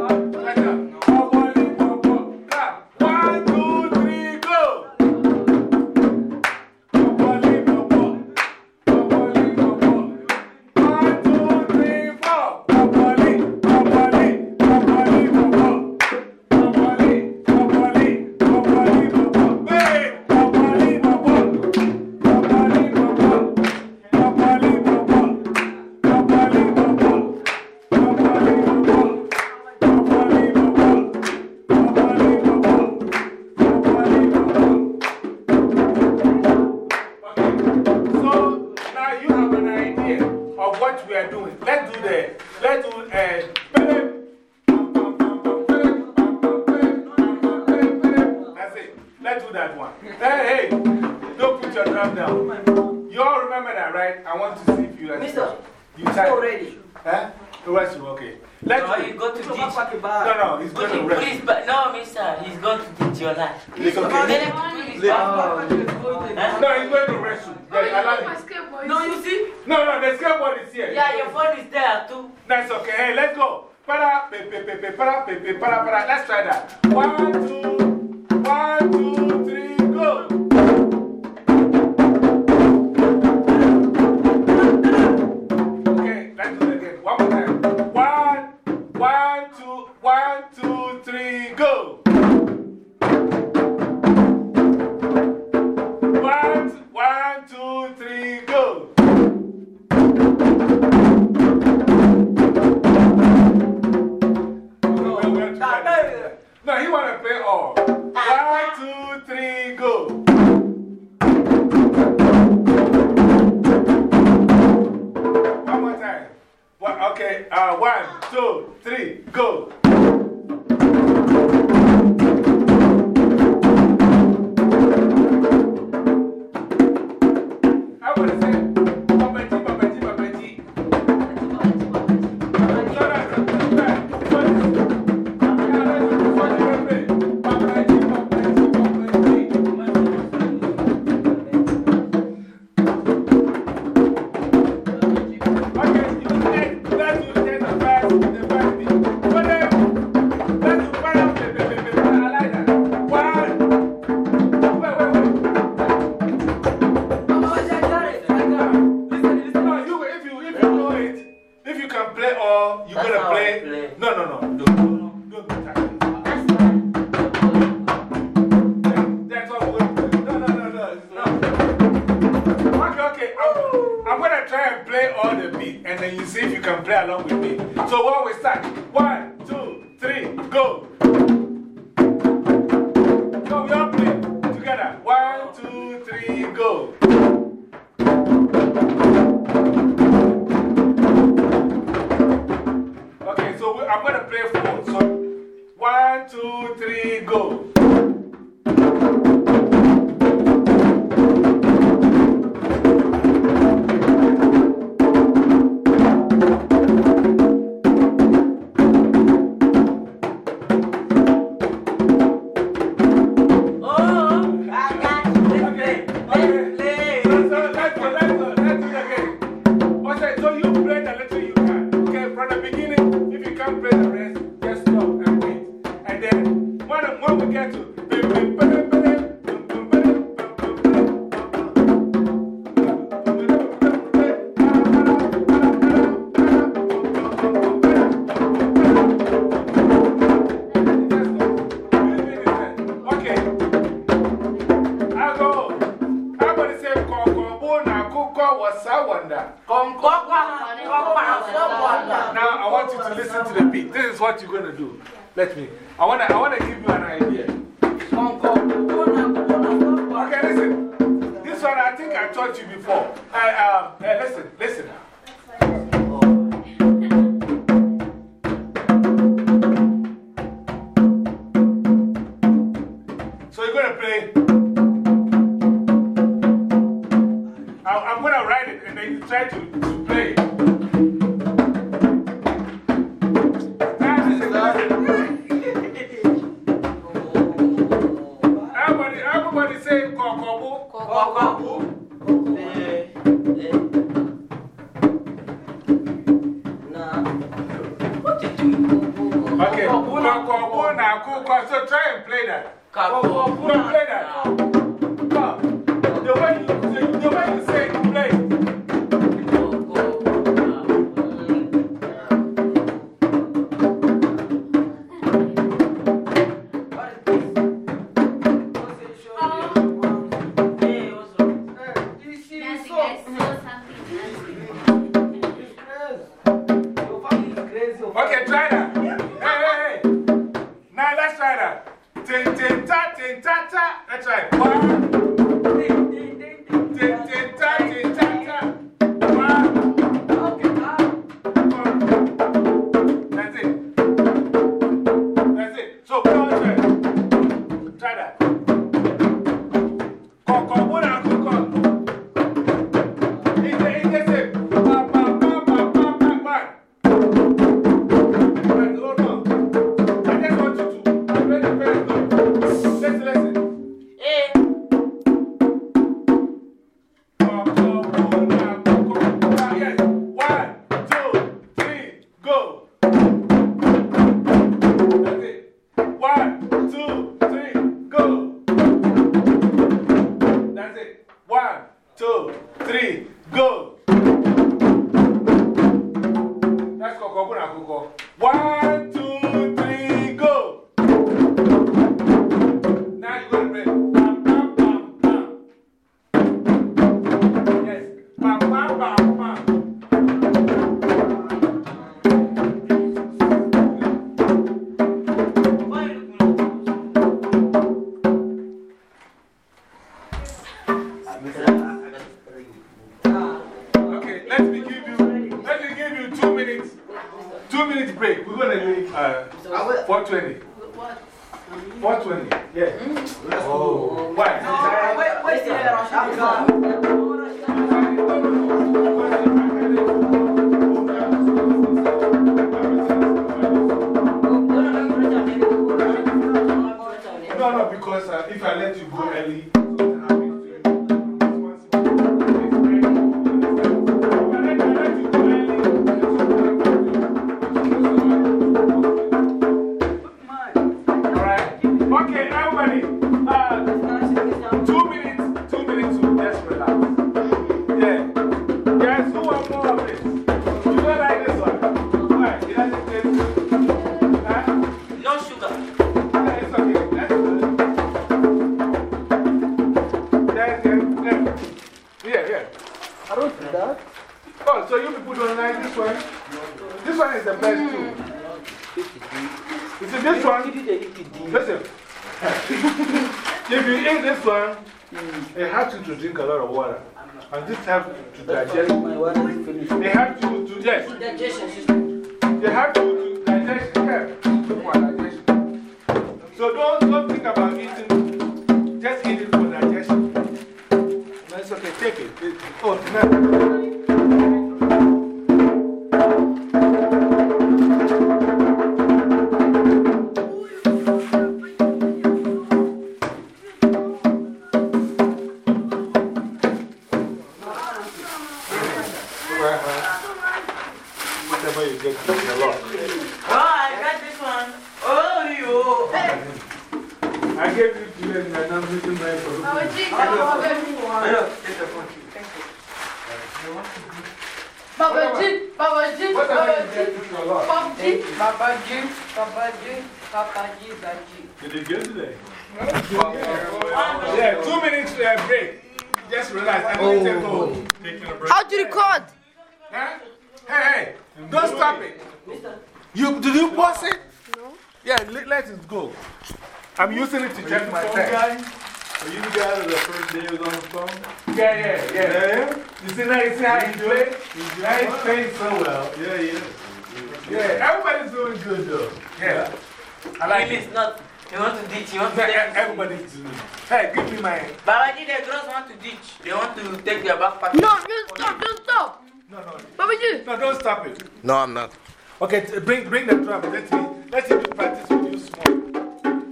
drum. Okay, bring, bring the drum. Let me, let me do practice with you small.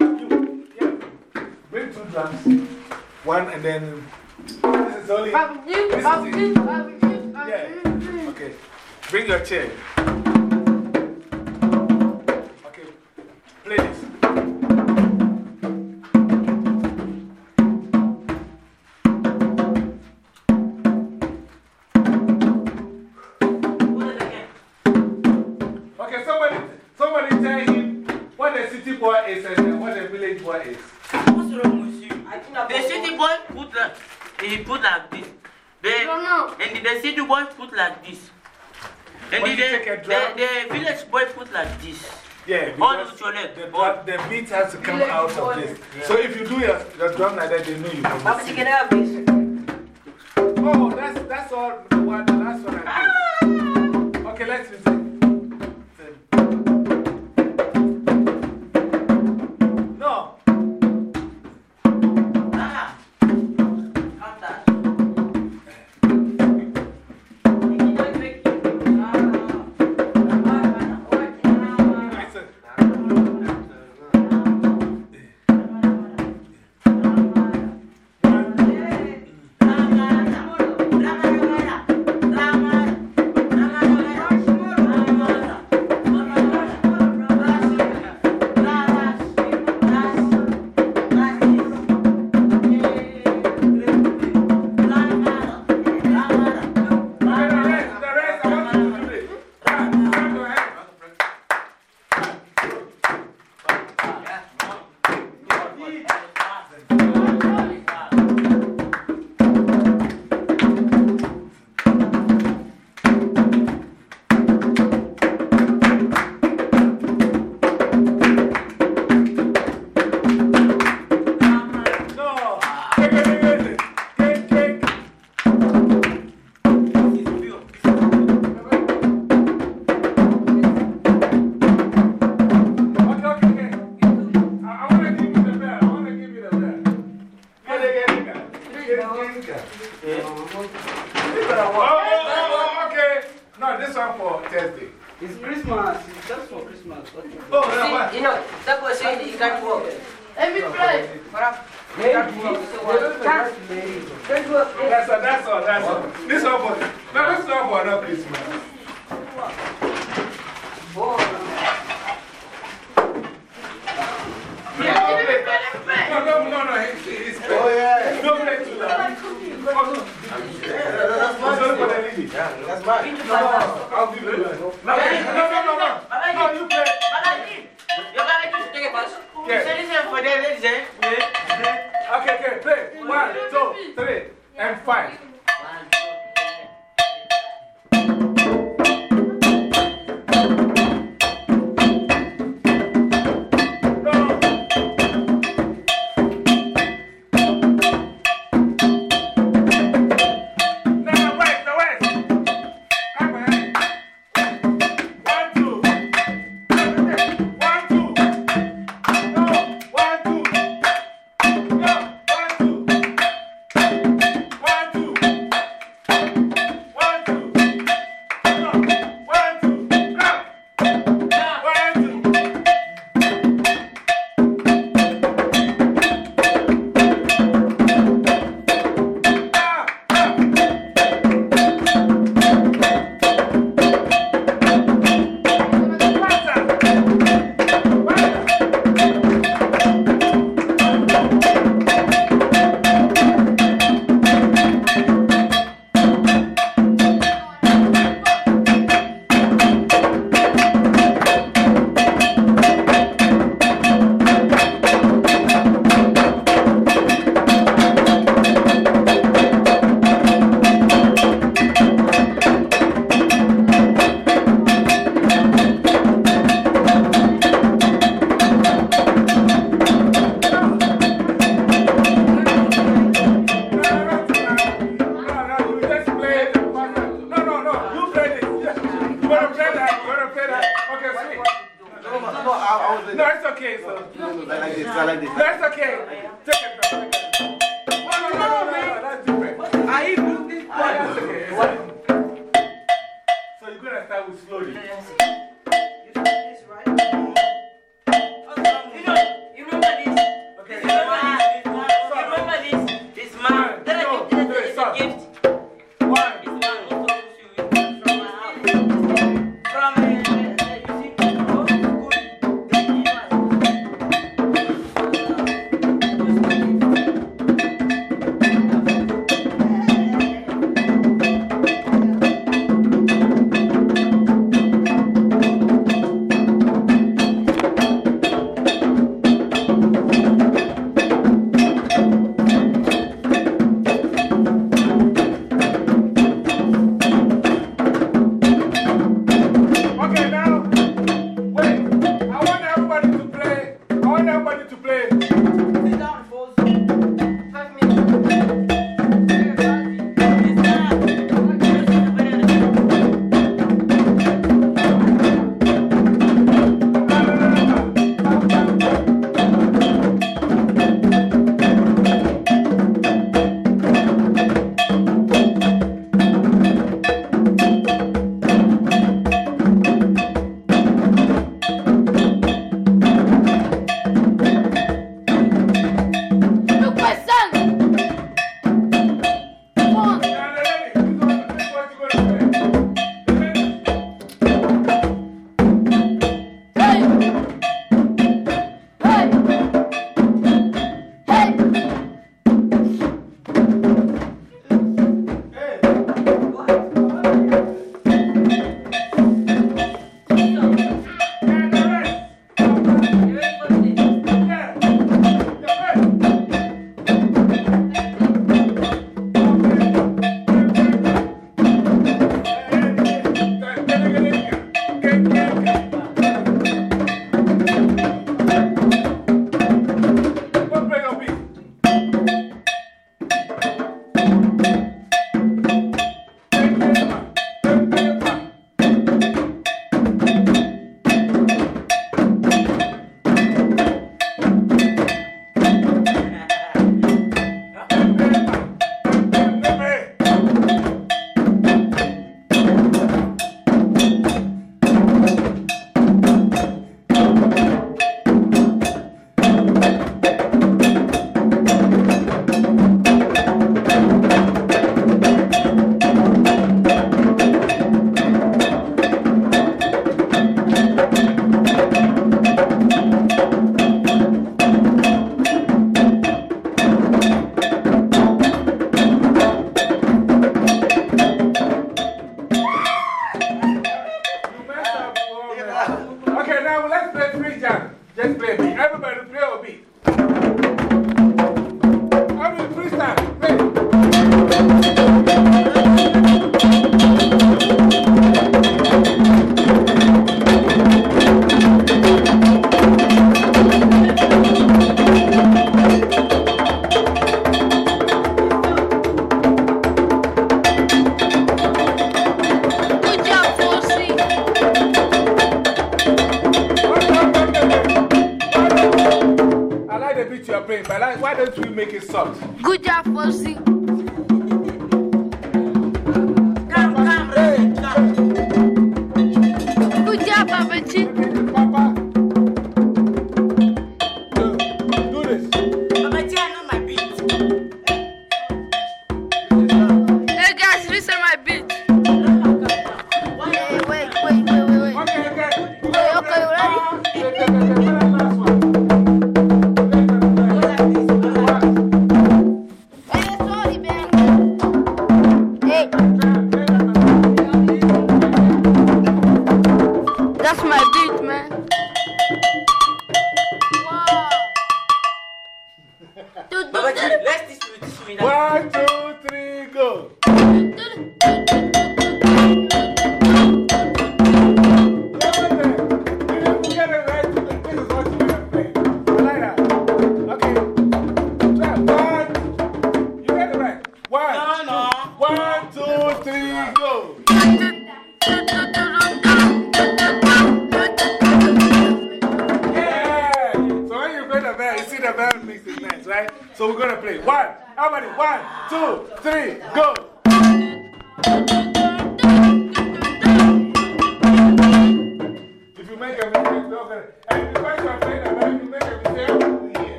You, yeah. Bring two drums. One and then. This is only. This is. Yeah. Okay. Bring your chair. has to come out of this. So if you do your, your drum like that, they know you can. Papa, you can have this. Oh, that's, that's all. That's what I. Ah! Okay, let's listen.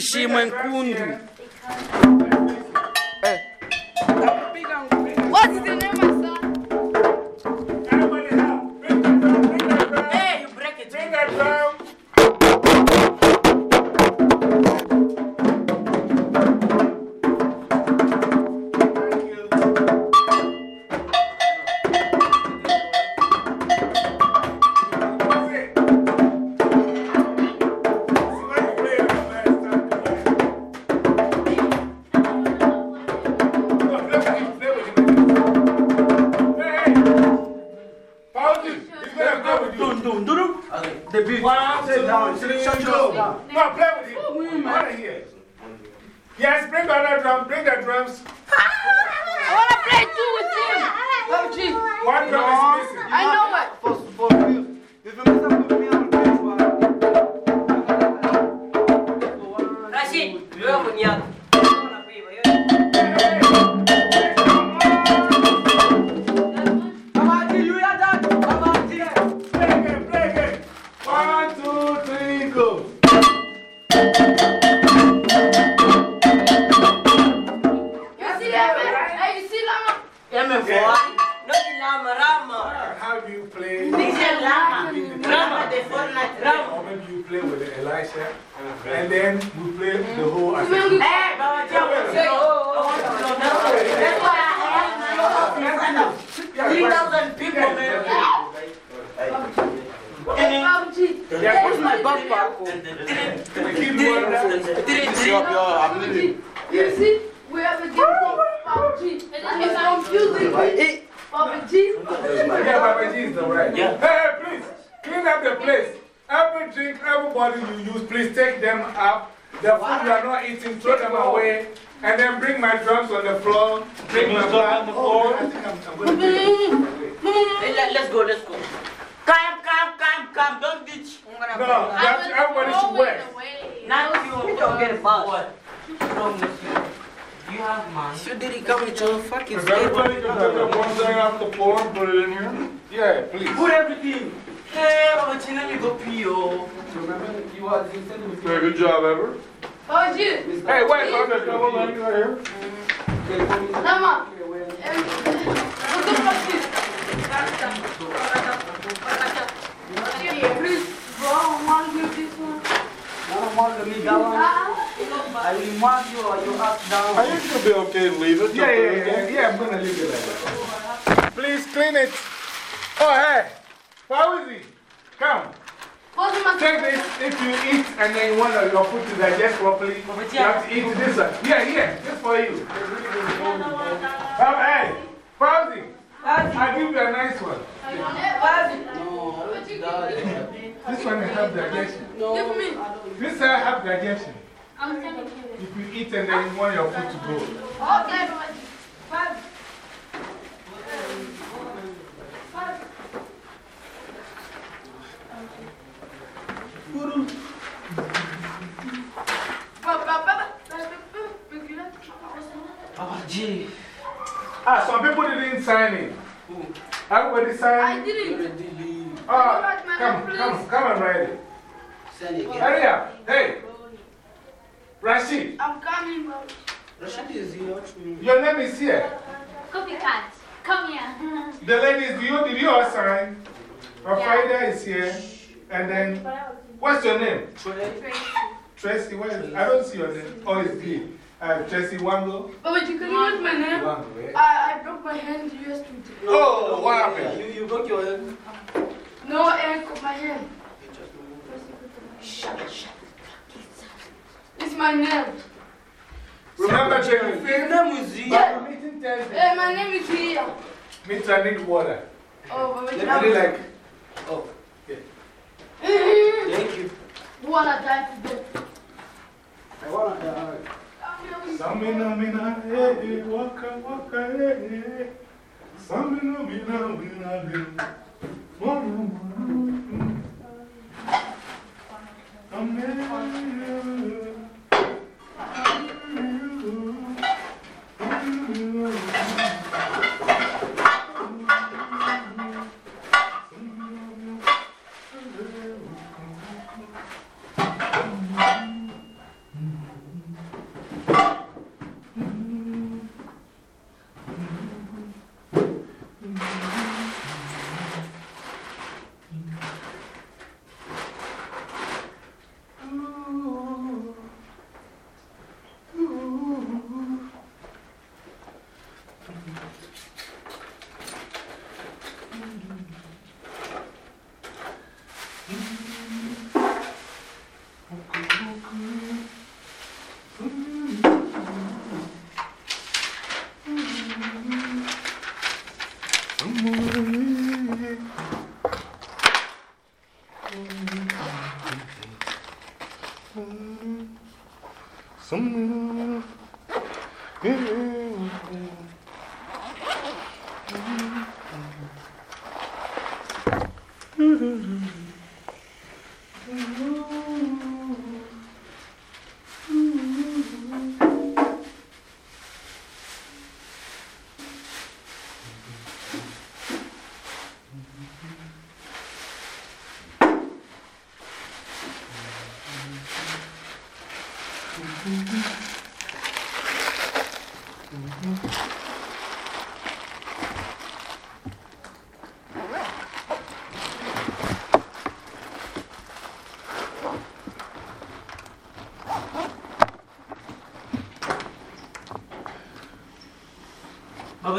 независимым drum, bring the drums. I want to play two with him. Oh, gee. One drum no, is. I know what. First of all, if you mess up with me, I'll play you. Rashid, you're. Your food to digest properly. You have to eat this one. Yeah, yeah, just for you. Come, hey, Fauzi, I'll give you a nice one. This one will have digestion. Give. This one have digestion. I'm sending you If you eat and then you want your food to go. Okay, Babaji. Five. Five. Papa, papa, Mama G. Ah, some people didn't sign it. Everybody I signed? didn't. Oh, come, come, come and write it. Send it. Hurry up. Hey, Rashid, I'm coming, bro. Rashid is here. your name is here. Coffee cat. Come here. The ladies, do you, did you all sign? Rafaida is here. And then, what's your name? Tracy, what is I don't see your name. Oh, it's D. Uh, Tracy Wango? Babaji, can you use my name? Wango, eh? I, I broke my hand yesterday. Oh, what happened? You, you broke your hand. No ankle, my hand. It's my name. Remember, Jamie, Your name is Z. Yeah. Meeting Hey, my name is here. Me too, I need water. Oh, Babaji. I need like, Oh, You thank you. wanna die today? I want to. Samina mina, eh, eh, waka waka, eh, eh. Samina mina, mina, mina. Mwana, mwana. Amen.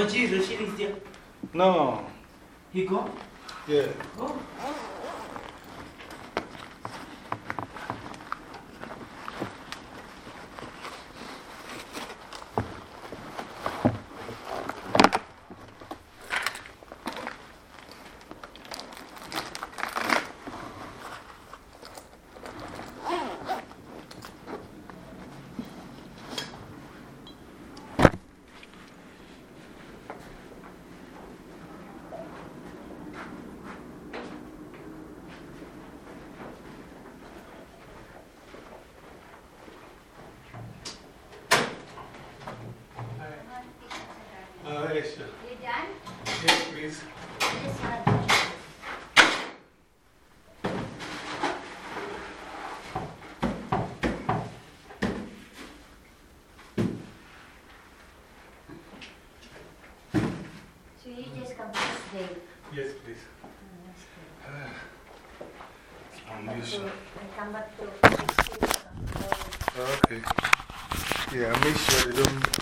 Baba G, Rashid is there. No. He go? Yeah. Yes, please. Come back to, and come back to. Okay. Yeah, make sure they don't